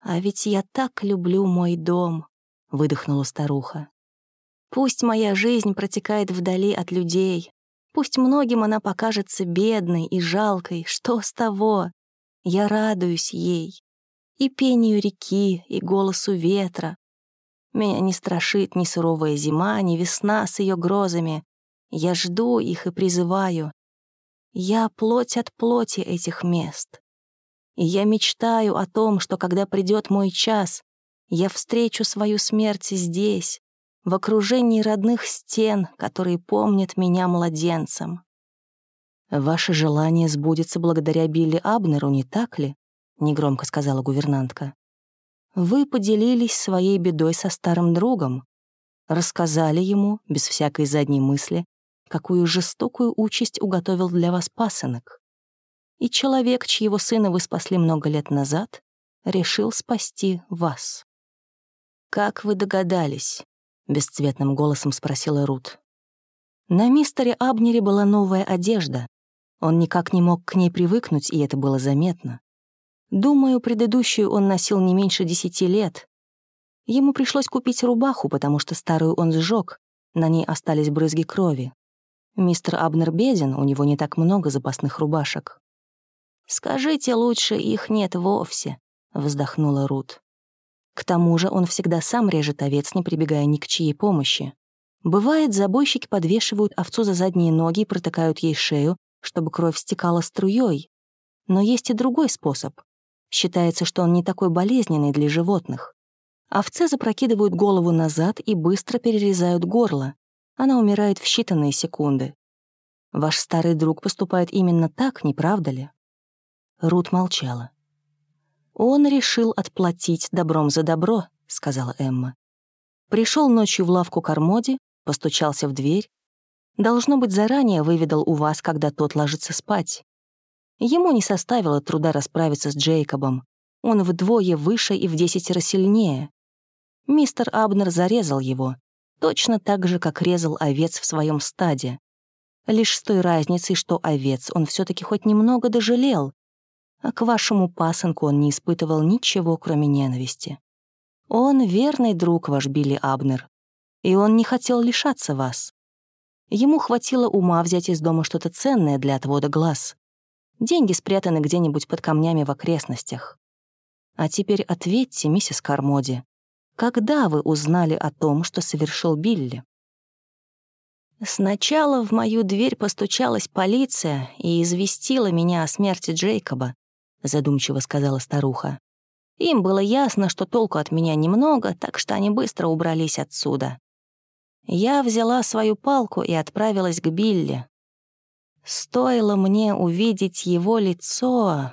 А ведь я так люблю мой дом, — выдохнула старуха. «Пусть моя жизнь протекает вдали от людей, пусть многим она покажется бедной и жалкой, что с того? Я радуюсь ей, и пению реки, и голосу ветра. Меня не страшит ни суровая зима, ни весна с ее грозами. Я жду их и призываю. Я плоть от плоти этих мест. Я мечтаю о том, что когда придет мой час, я встречу свою смерть здесь, в окружении родных стен, которые помнят меня младенцем. «Ваше желание сбудется благодаря Билли Абнеру, не так ли?» — негромко сказала гувернантка. «Вы поделились своей бедой со старым другом, рассказали ему, без всякой задней мысли, какую жестокую участь уготовил для вас пасынок. И человек, чьего сына вы спасли много лет назад, решил спасти вас. «Как вы догадались?» — бесцветным голосом спросила Рут. На мистере Абнере была новая одежда. Он никак не мог к ней привыкнуть, и это было заметно. Думаю, предыдущую он носил не меньше десяти лет. Ему пришлось купить рубаху, потому что старую он сжег, на ней остались брызги крови. Мистер Абнер беден, у него не так много запасных рубашек. «Скажите лучше, их нет вовсе», — вздохнула Рут. К тому же он всегда сам режет овец, не прибегая ни к чьей помощи. Бывает, забойщики подвешивают овцу за задние ноги и протыкают ей шею, чтобы кровь стекала струей. Но есть и другой способ. Считается, что он не такой болезненный для животных. Овце запрокидывают голову назад и быстро перерезают горло. Она умирает в считанные секунды. Ваш старый друг поступает именно так, не правда ли? Рут молчала. «Он решил отплатить добром за добро», — сказала Эмма. Пришел ночью в лавку Кармоди, постучался в дверь. Должно быть, заранее выведал у вас, когда тот ложится спать. Ему не составило труда расправиться с Джейкобом. Он вдвое выше и в десятеро сильнее. Мистер Абнер зарезал его, точно так же, как резал овец в своем стаде. Лишь с той разницей, что овец он все таки хоть немного дожалел, а к вашему пасынку он не испытывал ничего, кроме ненависти. Он верный друг ваш Билли Абнер, и он не хотел лишаться вас. Ему хватило ума взять из дома что-то ценное для отвода глаз. Деньги спрятаны где-нибудь под камнями в окрестностях. А теперь ответьте, миссис Кармоди, когда вы узнали о том, что совершил Билли? Сначала в мою дверь постучалась полиция и известила меня о смерти Джейкоба, задумчиво сказала старуха. Им было ясно, что толку от меня немного, так что они быстро убрались отсюда. Я взяла свою палку и отправилась к Билли. Стоило мне увидеть его лицо,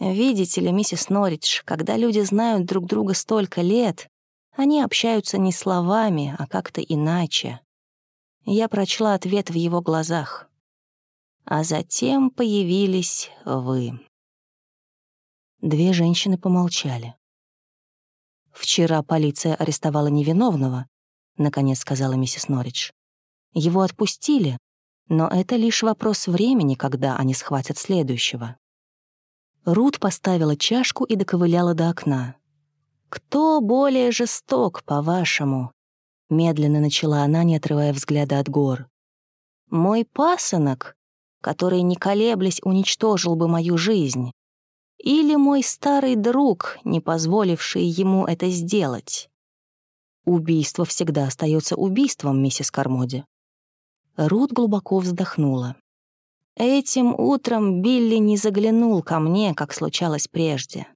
Видите ли, миссис Норридж, когда люди знают друг друга столько лет, они общаются не словами, а как-то иначе. Я прочла ответ в его глазах. А затем появились вы. Две женщины помолчали. «Вчера полиция арестовала невиновного», — наконец сказала миссис Норридж. «Его отпустили, но это лишь вопрос времени, когда они схватят следующего». Рут поставила чашку и доковыляла до окна. «Кто более жесток, по-вашему?» Медленно начала она, не отрывая взгляда от гор. «Мой пасынок, который, не колеблясь, уничтожил бы мою жизнь, или мой старый друг, не позволивший ему это сделать?» «Убийство всегда остается убийством, миссис Кармоди». Рут глубоко вздохнула. Этим утром Билли не заглянул ко мне, как случалось прежде.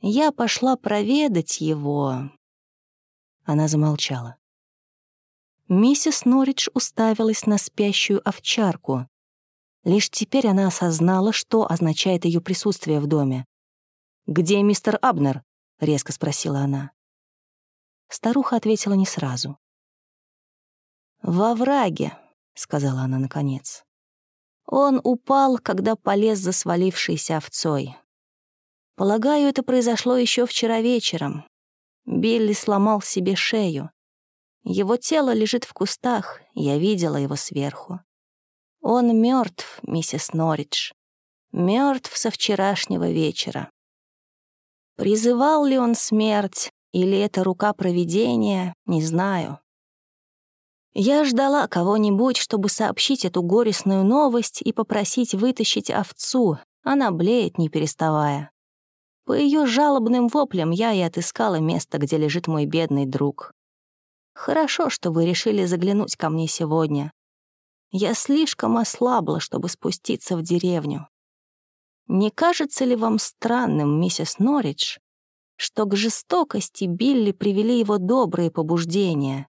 Я пошла проведать его. Она замолчала. Миссис Норридж уставилась на спящую овчарку. Лишь теперь она осознала, что означает ее присутствие в доме. «Где мистер Абнер?» — резко спросила она. Старуха ответила не сразу. «Во враге», — сказала она наконец. Он упал, когда полез за свалившейся овцой. Полагаю, это произошло еще вчера вечером. Билли сломал себе шею. Его тело лежит в кустах, я видела его сверху. Он мертв, миссис Норридж. Мертв со вчерашнего вечера. Призывал ли он смерть, или это рука провидения, не знаю. Я ждала кого-нибудь, чтобы сообщить эту горестную новость и попросить вытащить овцу. Она блеет, не переставая. По ее жалобным воплям я и отыскала место, где лежит мой бедный друг. Хорошо, что вы решили заглянуть ко мне сегодня. Я слишком ослабла, чтобы спуститься в деревню. Не кажется ли вам странным, миссис Норридж, что к жестокости Билли привели его добрые побуждения,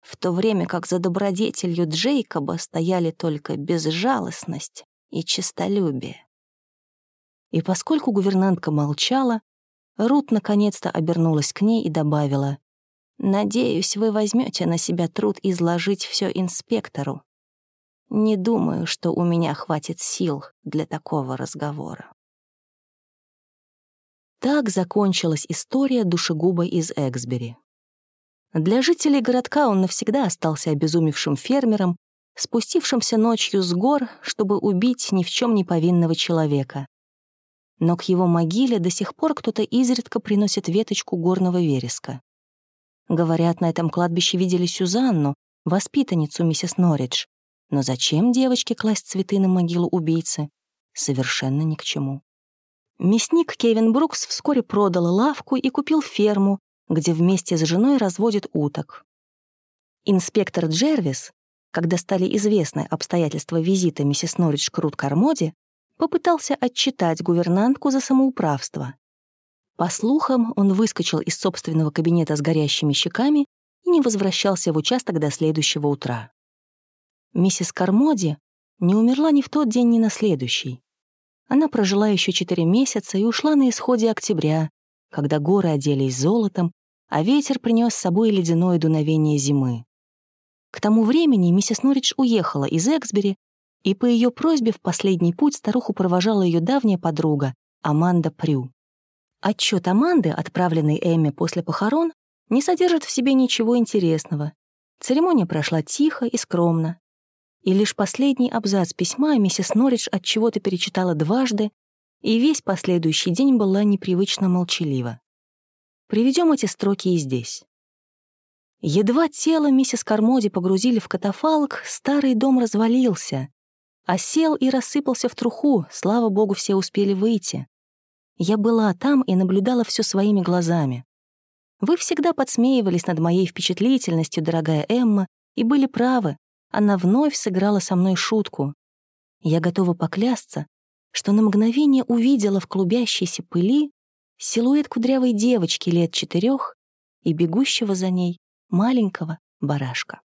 в то время как за добродетелью Джейкоба стояли только безжалостность и честолюбие. И поскольку гувернантка молчала, Рут наконец-то обернулась к ней и добавила, «Надеюсь, вы возьмете на себя труд изложить все инспектору. Не думаю, что у меня хватит сил для такого разговора». Так закончилась история душегуба из Эксбери. Для жителей городка он навсегда остался обезумевшим фермером, спустившимся ночью с гор, чтобы убить ни в чем не повинного человека. но к его могиле до сих пор кто-то изредка приносит веточку горного вереска. Говорят, на этом кладбище видели Сюзанну, воспитанницу миссис Норридж. Но зачем девочке класть цветы на могилу убийцы? Совершенно ни к чему. Мясник Кевин Брукс вскоре продал лавку и купил ферму, где вместе с женой разводит уток. Инспектор Джервис, когда стали известны обстоятельства визита миссис Норридж к Рут Кармоди, попытался отчитать гувернантку за самоуправство. По слухам, он выскочил из собственного кабинета с горящими щеками и не возвращался в участок до следующего утра. Миссис Кармоди не умерла ни в тот день, ни на следующий. Она прожила еще четыре месяца и ушла на исходе октября, когда горы оделись золотом, а ветер принес с собой ледяное дуновение зимы. К тому времени миссис Норридж уехала из Эксбери, и по ее просьбе в последний путь старуху провожала ее давняя подруга Аманда Прю. Отчет Аманды, отправленный Эмми после похорон, не содержит в себе ничего интересного. Церемония прошла тихо и скромно. И лишь последний абзац письма миссис Норридж от чего-то перечитала дважды, и весь последующий день была непривычно молчалива. Приведем эти строки и здесь. Едва тело миссис Кармоди погрузили в катафалк, старый дом развалился, осел и рассыпался в труху, слава богу, все успели выйти. Я была там и наблюдала все своими глазами. Вы всегда подсмеивались над моей впечатлительностью, дорогая Эмма, и были правы. Она вновь сыграла со мной шутку. Я готова поклясться, что на мгновение увидела в клубящейся пыли силуэт кудрявой девочки лет четырех и бегущего за ней маленького барашка.